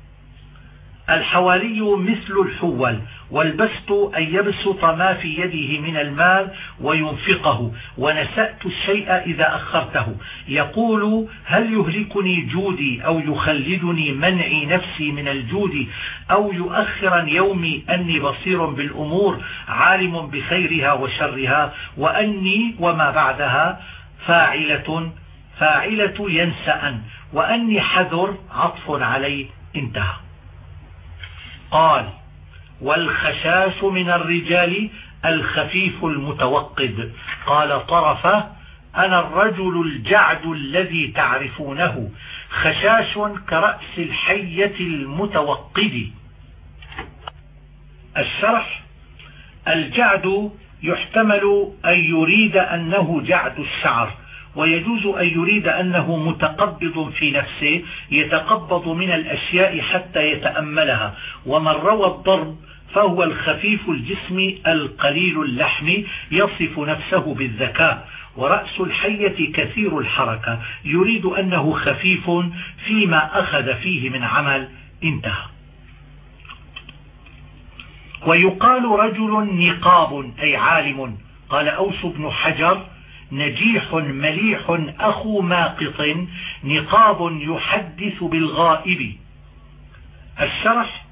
الحوالي مثل الحول والبسط أن يبسط ما في يده من المال وينفقه ونسأت الشيء إذا أخرته. يقول هل يهلكني جودي أو يخلدني منعي نفسي من الجود أو يؤخرا يومي أني بصير بالأمور عالم بخيرها وشرها وأني وما بعدها فاعلة فاعلة ينسأ وأني حذر عطف عليه انتهى. قال والخشاش من الرجال الخفيف المتوقد. قال طرفه أنا الرجل الجعد الذي تعرفونه. خشاش كرأس الحية المتوقد. الشرح الجعد يحتمل أن يريد أنه جعد الشعر. ويجوز أن يريد أنه متقبض في نفسه يتقبض من الأشياء حتى يتأملها. ومن روى الضرب فهو الخفيف الجسم القليل اللحم يصف نفسه بالذكاء. ورأس الحية كثير الحركة. يريد أنه خفيف فيما أخذ فيه من عمل. انتهى. ويقال رجل نقاب أي عالم. قال أوس بن حجر نجيح مليح أخو ماقط نقاب يحدث بالغائب. الشرح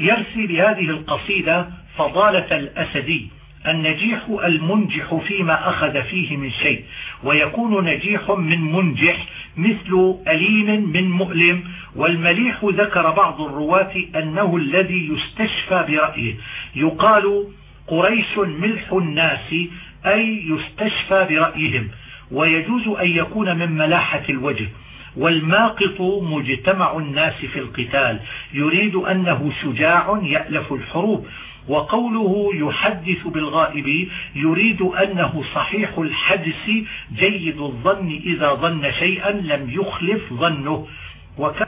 يرسي بهذه القصيدة فضالة الأسدي النجيح المنجح فيما أخذ فيه من شيء ويكون نجيح من منجح مثل أليم من مؤلم والمليح ذكر بعض الرواة أنه الذي يستشفى برأيه. يقال قريش ملح الناس أي يستشفى برأيهم ويجوز أن يكون من ملاحة الوجه. والماقط مجتمع الناس في القتال يريد أنه شجاع يألف الحروب. وقوله يحدث بالغائب يريد أنه صحيح الحدس جيد الظن إذا ظن شيئا لم يخلف ظنه.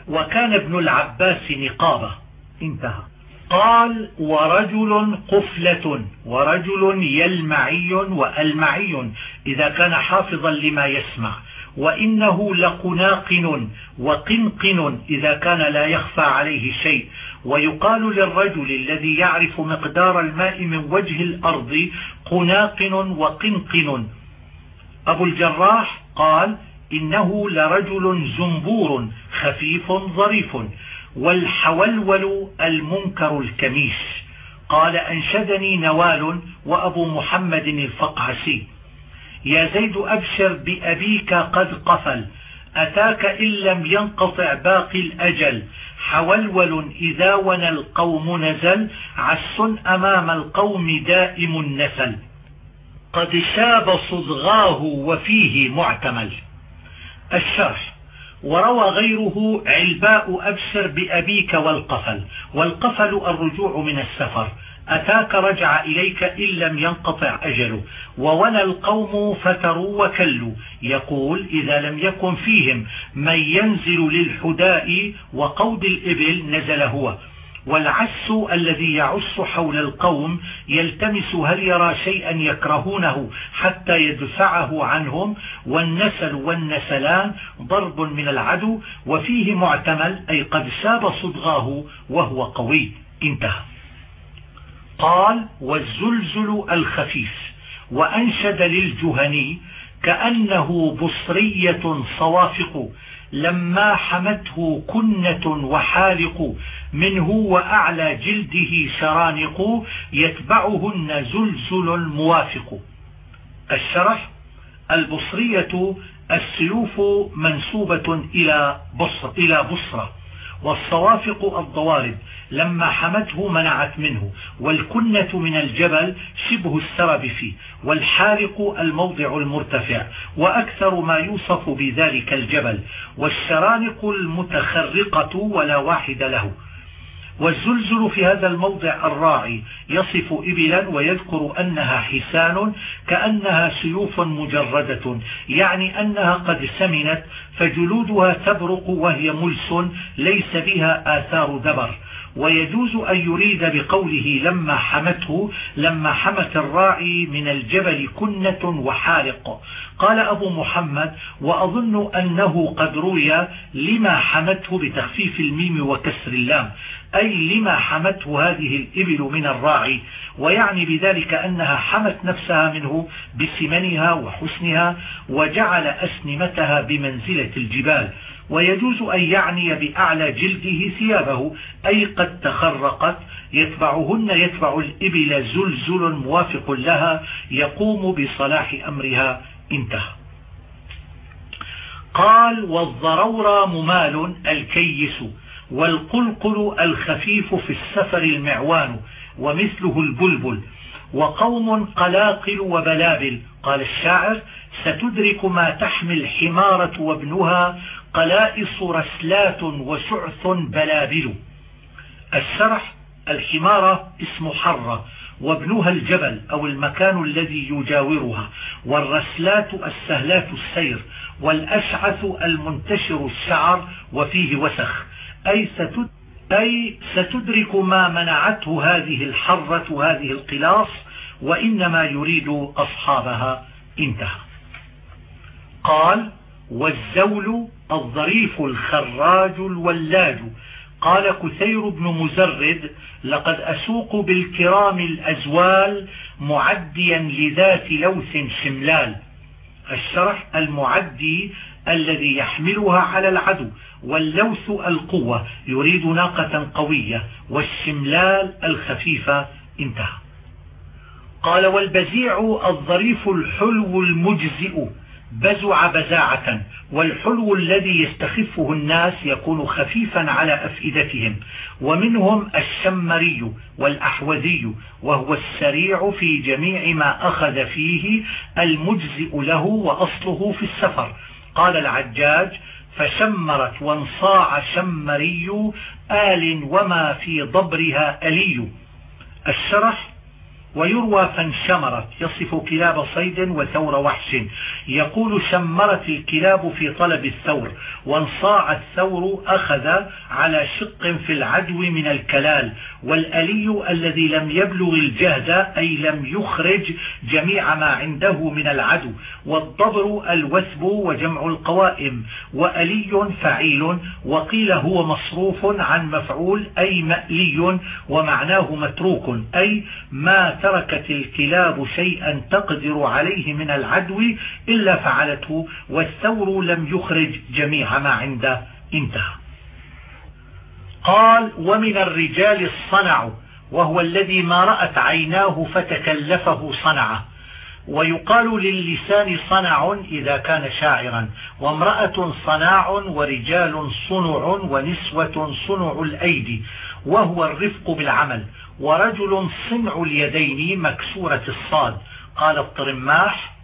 وكان ابن العباس نقابة. انتهى. قال ورجل قفلة ورجل يلمعي وألمعي إذا كان حافظا لما يسمع. وإنه لقناقن وقنقن إذا كان لا يخفى عليه شيء. ويقال للرجل الذي يعرف مقدار الماء من وجه الأرض قناقن وقنقن. أبو الجراح قال إنه لرجل زنبور خفيف ظريف. والحولول المنكر الكميس. قال أنشدني نوال وأبو محمد الفقعسي يا زيد أبشر بأبيك قد قفل. أتاك إن لم ينقطع باقي الأجل. حولول إذا ون القوم نزل. عس أمام القوم دائم النسل قد شاب صدغاه وفيه معتمل. الشرح. وروى غيره علباء أبشر بأبيك والقفل والقفل الرجوع من السفر أتاك رجع إليك إن لم ينقطع أجله وولى القوم فتروا وكلوا يقول إذا لم يكن فيهم من ينزل للحداء وقود الإبل نزل هو. والعس الذي يعس حول القوم يلتمس هل يرى شيئا يكرهونه حتى يدفعه عنهم والنسل والنسلان ضرب من العدو وفيه معتمل أي قد ساب صدغاه وهو قوي. انتهى. قال والزلزل الخفيف وأنشد للجهني كأنه بصرية صوافق لما حمته كنة وحالق منه وأعلى جلده شرانق يتبعهن زلزل موافق الشرح البصرية السيوف منسوبة إلى بصر إلى بصرة. والصوافق الضوارب لما حمته منعت منه. والكنة من الجبل شبه السرب فيه. والحارق الموضع المرتفع. وأكثر ما يوصف بذلك الجبل. والشرانق المتخرقة ولا واحد له. والزلزل في هذا الموضع الراعي. يصف إبلا ويذكر أنها حسان كأنها سيوف مجردة. يعني أنها قد سمنت فجلودها تبرق وهي ملس ليس بها آثار دبر. ويجوز أن يريد بقوله لما حمته لما حمت الراعي من الجبل كنة وحالق قال أبو محمد وأظن أنه قد روي لما حمته بتخفيف الميم وكسر اللام أي لما حمته هذه الإبل من الراعي ويعني بذلك أنها حمت نفسها منه بسمنها وحسنها وجعل أسنمتها بمنزلة الجبال. ويجوز أن يعني بأعلى جلده ثيابه أي قد تخرقت يتبعهن يتبع الإبل زلزل موافق لها يقوم بصلاح أمرها. انتهى. قال والضرورة ممال الكيس والقلقل الخفيف في السفر المعوان ومثله البلبل وقوم قلاقل وبلابل. قال الشاعر ستدرك ما تحمي الحمارة وابنها قلائص رسلات وشعث بلابل. الشرح الحمارة اسم حرة وابنها الجبل أو المكان الذي يجاورها والرسلات السهلات السير والأشعث المنتشر الشعر وفيه وسخ. أي ستدرك أي ستدرك ما منعته هذه الحرة هذه القلاص وإنما يريد أصحابها. انتهى. قال والزول الظريف الخراج الولاج. قال كثير بن مزرد لقد أسوق بالكرام الأزوال معديا لذات لوث شملال. الشرح المعدي الذي يحملها على العدو واللوث القوة يريد ناقة قوية والشملال الخفيفة انتهى. قال والبزيع الظريف الحلو المجزئ. بزع بزاعة والحلو الذي يستخفه الناس يكون خفيفا على أفئدتهم. ومنهم الشمري والأحوذي وهو السريع في جميع ما أخذ فيه المجزئ له وأصله في السفر. قال العجاج فشمرت وانصاع شمري آل وما في ضبرها ألي. الشرح ويروى فانشمرت يصف كلاب صيد وثور وحش. يقول شمرت الكلاب في طلب الثور وانصاع الثور أخذ على شق في العدو من الكلال. والألي الذي لم يبلغ الجهد أي لم يخرج جميع ما عنده من العدو. والضبر الوثب وجمع القوائم. وألي فعيل وقيل هو مصروف عن مفعول أي مألي ومعناه متروك. أي ما تركت الكلاب شيئا تقدر عليه من العدو إلا فعلته والثور لم يخرج جميع ما عنده. انتهى. قال ومن الرجال الصنع وهو الذي ما رأت عيناه فتكلفه صنعه. ويقال للسان صنع إذا كان شاعرا. وامرأة صناع ورجال صنع ونسوة صنع الأيدي وهو الرفق بالعمل. ورجل صنع اليدين مكسورة الصاد. قال الطرماح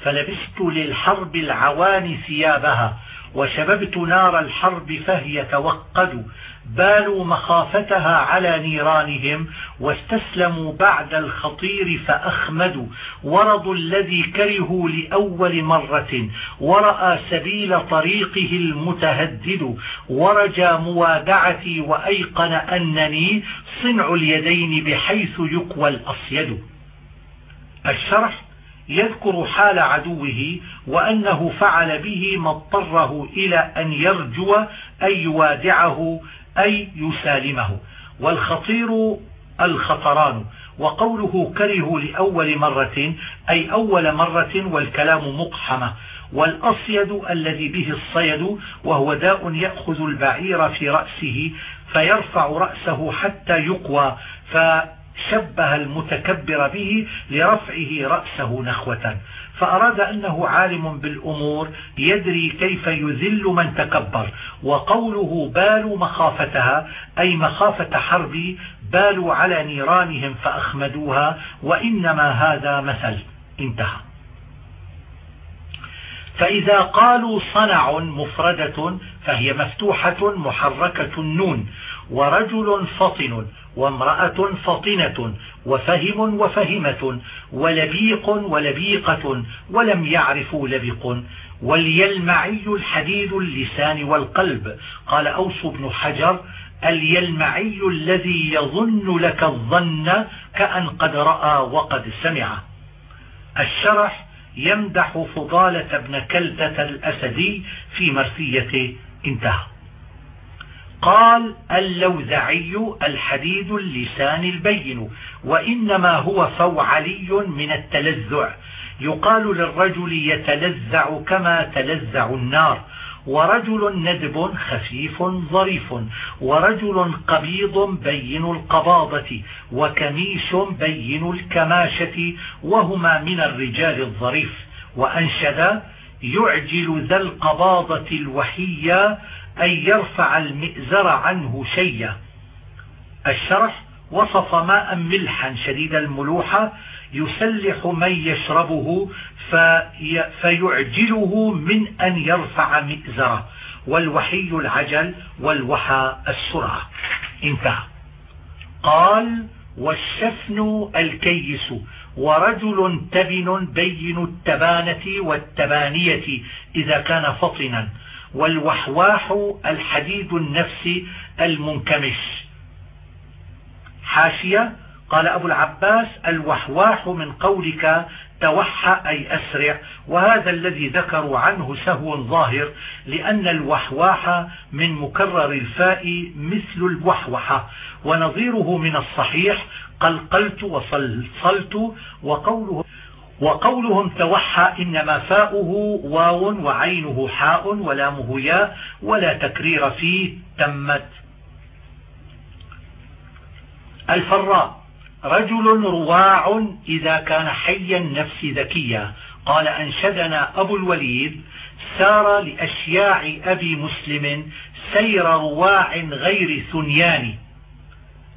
فلبست للحرب العوان ثيابها وشببت نار الحرب فهي توقد. بالوا مخافتها على نيرانهم واستسلموا بعد الخطير فأخمدوا. ورضوا الذي كرهوا لأول مرة. ورأى سبيل طريقه المتهدد. ورجى موادعتي وأيقن أنني صنع اليدين بحيث يقوى الأصيد. الشرح يذكر حال عدوه وأنه فعل به ما اضطره إلى أن يرجو أن يوادعه أي يسالمه والخطير الخطران وقوله كره لأول مرة أي أول مرة والكلام مقحمة والأصيد الذي به الصيد وهو داء يأخذ البعير في رأسه فيرفع رأسه حتى يقوى شبه المتكبر به لرفعه رأسه نخوة. فأراد أنه عالم بالأمور يدري كيف يذل من تكبر وقوله بالوا مخافتها أي مخافة حرب بالوا على نيرانهم فأخمدوها وإنما هذا مثل. انتهى. فإذا قالوا صنع مفردة فهي مفتوحة محركة النون ورجل فطن وامرأة فطنة وفهم وفهمة ولبيق ولبيقة ولم يعرفوا لبق. واليلمعي الحديد اللسان والقلب. قال أوس بن حجر اليلمعي الذي يظن لك الظن كأن قد رأى وقد سمع. الشرح يمدح فضالة بن كلدة الأسدي في مرثيته انتهى. قال اللوذعي الحديد اللسان البين وإنما هو فوعلي من التلذع يقال للرجل يتلذع كما تلذع النار ورجل ندب خفيف ظريف ورجل قبيض بين القباضة وكميش بين الكماشة وهما من الرجال الظريف. وأنشد يعجل ذا القباضة الوحية أن يرفع المئزر عنه شيئا. الشرح وصف ماء ملحا شديد الملوحة يسلح من يشربه في فيعجله من أن يرفع مئزره. والوحي العجل والوحى السرعة. انتهى. قال والشفن الكيس ورجل تبن بين التبانة والتبانية إذا كان فطنا. والوحواح الحديد النفس المنكمش. حاشية قال أبو العباس الوحواح من قولك توحى أي أسرع وهذا الذي ذكروا عنه سهو ظاهر لأن الوحواح من مكرر الفاء مثل الوحوحة ونظيره من الصحيح قلقلت وصلصلت وقوله وقولهم توحى إنما فاؤه واو وعينه حاء ولامه ياء ولا تكرير فيه تمت. الفراء رجل رواع إذا كان حي النفس ذكيا. قال أنشدنا أبو الوليد سار لأشياع أبي مسلم سير رواع غير ثنيان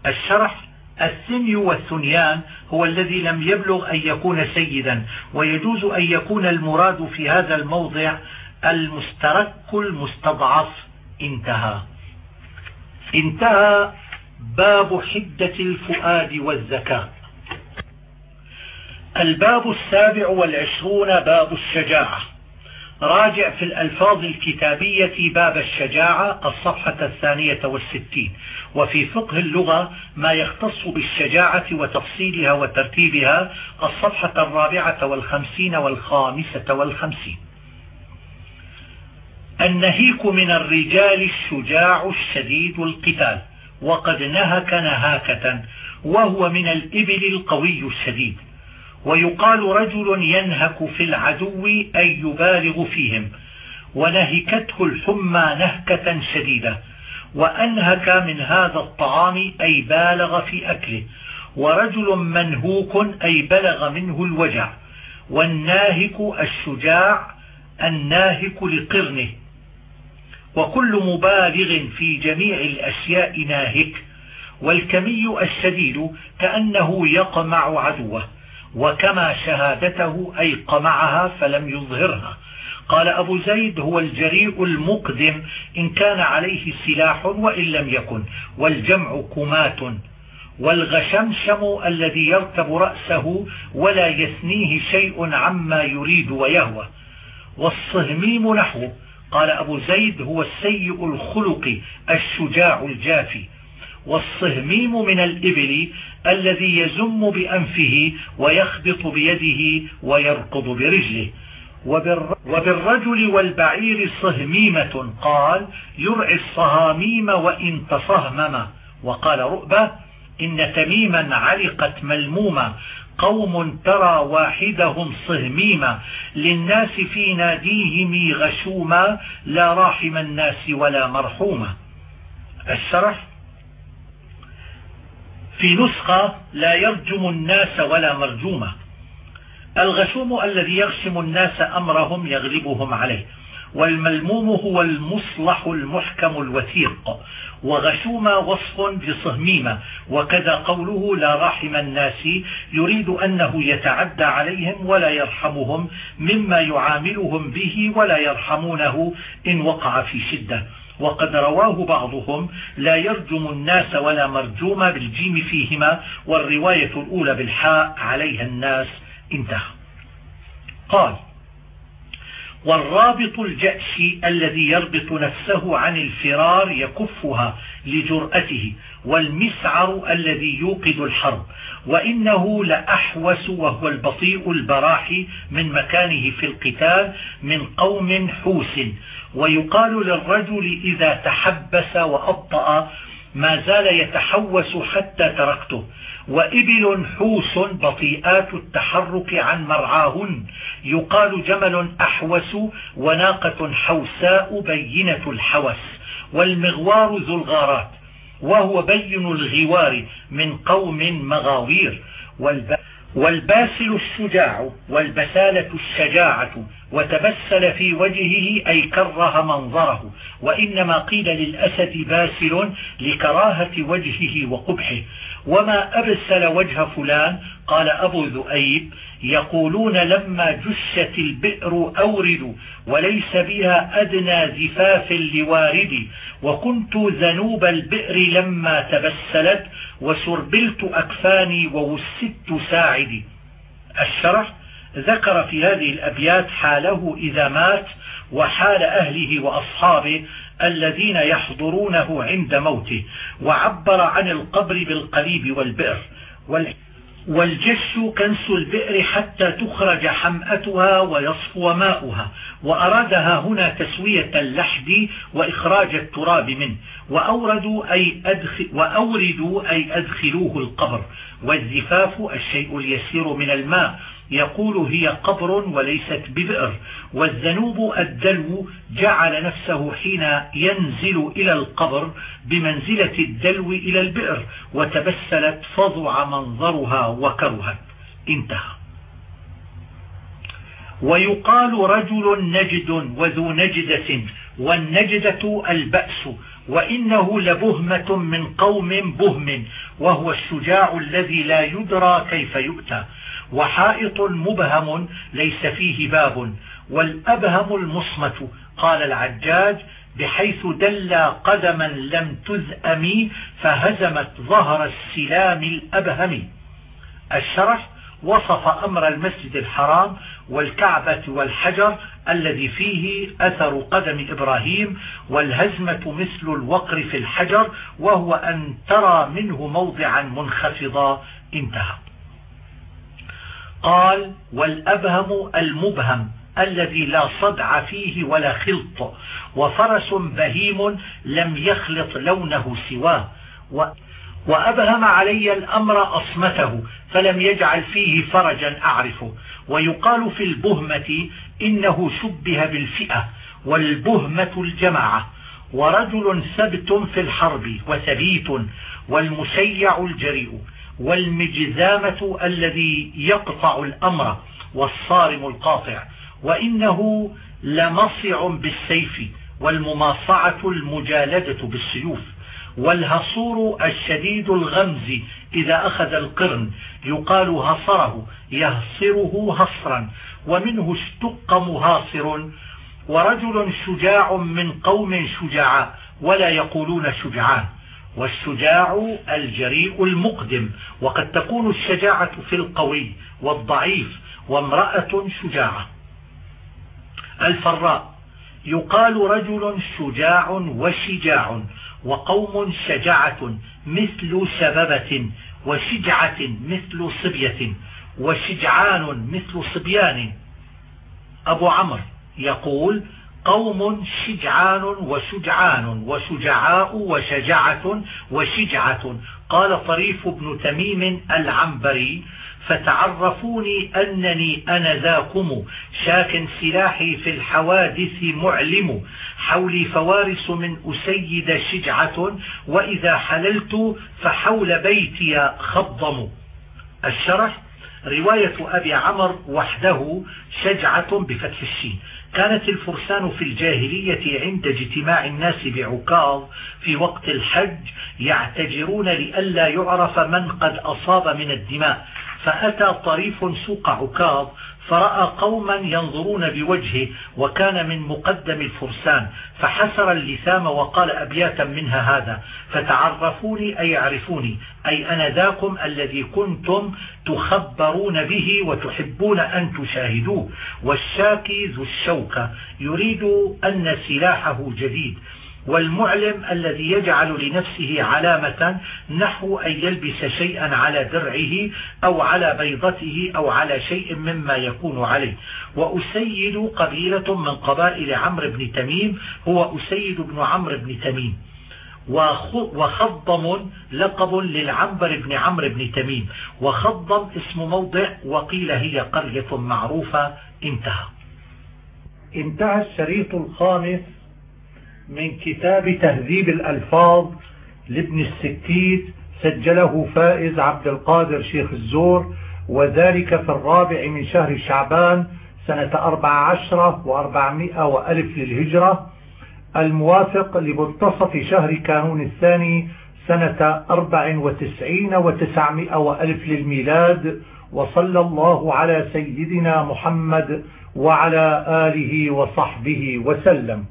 الشرح الثني والثنيان هو الذي لم يبلغ أن يكون سيدا ويجوز أن يكون المراد في هذا الموضع المسترك المستضعف. انتهى. انتهى باب حدة الفؤاد والذكاء الباب السابع والعشرون باب الشجاعة. راجع في الألفاظ الكتابية باب الشجاعة الصفحة الثانية والستين. وفي فقه اللغة ما يختص بالشجاعة وتفصيلها وترتيبها الصفحة الرابعة والخمسين والخامسة والخمسين. النهيك من الرجال الشجاع الشديد القتال وقد نهك نهاكة وهو من الإبل القوي الشديد. ويقال رجل ينهك في العدو أي يبالغ فيهم ونهكته الحمى نهكة شديدة وأنهك من هذا الطعام أي بالغ في أكله ورجل منهوك أي بلغ منه الوجع والناهك الشجاع الناهك لقرنه وكل مبالغ في جميع الأشياء ناهك والكمي الشديد كأنه يقمع عدوه. وكما شهادته أي قمعها فلم يظهرها. قال أبو زيد هو الجريء المقدم إن كان عليه سلاح وإن لم يكن. والجمع كمات. والغشمشم الذي يركب رأسه ولا يثنيه شيء عما يريد ويهوى. والصهميم نحوه. قال أبو زيد هو السيء الخلق الشجاع الجافي. والصهميم من الإبل الذي يزم بأنفه ويخبط بيده ويركض برجله. وبالرجل والبعير صهميمة قال يرعي الصهاميم وإن تصهمم. وقال رؤبة إن تميما علقت ملمومة قوم ترى واحدهم صهميما للناس في ناديهم غشوما لا راحم الناس ولا مرحوما الشرح في نسخة لا يرجم الناس ولا مرجوما الغشوم الذي يغشم الناس أمرهم يغلبهم عليه والملموم هو المصلح المحكم الوثيق. وغشوما وصف بصهميمة وكذا قوله لا راحم الناس يريد أنه يتعدى عليهم ولا يرحمهم مما يعاملهم به ولا يرحمونه إن وقع في شدة. وقد رواه بعضهم لا يرجم الناس ولا مرجوم بالجيم فيهما والرواية الأولى بالحاء عليها الناس انتهى. قال والرابط الجأشي الذي يربط نفسه عن الفرار يكفها لجرأته والمسعر الذي يوقد الحرب وإنه لأحوس وهو البطيء البراحي من مكانه في القتال من قوم حوس ويقال للرجل إذا تحبس وأبطأ ما زال يتحوس حتى تركته. وإبل حوس بطيئات التحرك عن مرعاهن. يقال جمل أحوس وناقة حوساء بينة الحوس. والمغوار ذو الغارات. وهو بين الغوار من قوم مغاوير. والباسل الشجاع والبسالة الشجاعة وتبسل في وجهه أي كره منظره وإنما قيل للأسد باسل لكراهة وجهه وقبحه. وما أبسل وجه فلان؟ قال أبو ذؤيب يقولون لما جشت البئر أوردوا وليس بها أدنى ذفاف لوارد. وكنت ذنوب البئر لما تبسلت وسربلت أكفاني ووسدت ساعدي. الشرح ذكر في هذه الأبيات حاله إذا مات وحال أهله وأصحابه الذين يحضرونه عند موته وعبر عن القبر بالقريب والبئر والجش كنس البئر حتى تخرج حمأتها ويصفو ماؤها وأرادها هنا تسوية اللحد وإخراج التراب منه وأوردوا أي, أدخل وأوردوا أي أدخلوه القبر والزفاف الشيء اليسير من الماء يقول هي قبر وليست ببئر والذنوب الدلو جعل نفسه حين ينزل إلى القبر بمنزلة الدلو إلى البئر وتبسلت فضع منظرها وكرهت. انتهى. ويقال رجل نجد وذو نجدة والنجدة البأس وإنه لبهمة من قوم بهم وهو الشجاع الذي لا يدرى كيف يؤتى. وحائط مبهم ليس فيه باب والأبهم المصمت قال العجاج بحيث دل قدما لم تزأم فهزمت ظهر السلام الأبهم. الشرح وصف أمر المسجد الحرام والكعبة والحجر الذي فيه أثر قدم إبراهيم والهزمة مثل الوقر في الحجر وهو أن ترى منه موضعا منخفضا. انتهى. قال والأبهم المبهم الذي لا صدع فيه ولا خلط وفرس بهيم لم يخلط لونه سواه وأبهم علي الأمر أصمته فلم يجعل فيه فرجا أعرفه. ويقال في البهمة إنه شبه بالفئة والبهمة الجماعة ورجل ثبت في الحرب وثبيت والمشيع الجريء. والمجزامة الذي يقطع الأمر والصارم القاطع وإنه لمصع بالسيف والمماصعة المجالدة بالسيوف والهصور الشديد الغمز إذا أخذ القرن يقال هصره يهصره هصرا ومنه اشتق مهاصر ورجل شجاع من قوم شجعاء ولا يقولون شجعان. والشجاع الجريء المقدم وقد تكون الشجاعة في القوي والضعيف وامرأة شجاعة. الفراء يقال رجل شجاع وشجاع وقوم شجاعة مثل شببة وشجعة مثل صبية وشجعان مثل صبيان. أبو عمرو يقول قوم شجعان وشجعان وشجعاء وشجعة وشجعة. قال طريف بن تميم العنبري فتعرفوني أنني أنا ذاكم شاك سلاحي في الحوادث معلم حولي فوارس من أسيد شجعة وإذا حللت فحول بيتي خضم. الشرح رواية أبي عمر وحده شجعة بفتح الشين. كانت الفرسان في الجاهلية عند اجتماع الناس بعكاظ في وقت الحج يعتجرون لئلا يعرف من قد أصاب من الدماء. فأتى طريف سوق عكاظ فرأى قوما ينظرون بوجهه وكان من مقدم الفرسان فحسر اللثام وقال أبياتا منها هذا فتعرفوني أي يعرفوني أي أنا ذاكم الذي كنتم تخبرون به وتحبون أن تشاهدوه والشاكي ذو الشوكة يريد أن سلاحه جديد والمعلم الذي يجعل لنفسه علامة نحو أن يلبس شيئا على درعه أو على بيضته أو على شيء مما يكون عليه. وأسيد قبيلة من قبائل عمرو بن تميم هو أسيد بن عمرو بن تميم. وخضم لقب للعنبر بن عمرو بن تميم. وخضم اسم موضع وقيل هي قرية معروفة انتهى. انتهى الشريط الخامس. من كتاب تهذيب الألفاظ لابن السكيت سجله فائز عبد القادر شيخ الزور وذلك في الرابع من شهر شعبان سنة أربع عشرة وأربعمائة وألف للهجرة الموافق لمنتصف شهر كانون الثاني سنة أربع وتسعين وتسعمائة وألف للميلاد وصلى الله على سيدنا محمد وعلى آله وصحبه وسلم.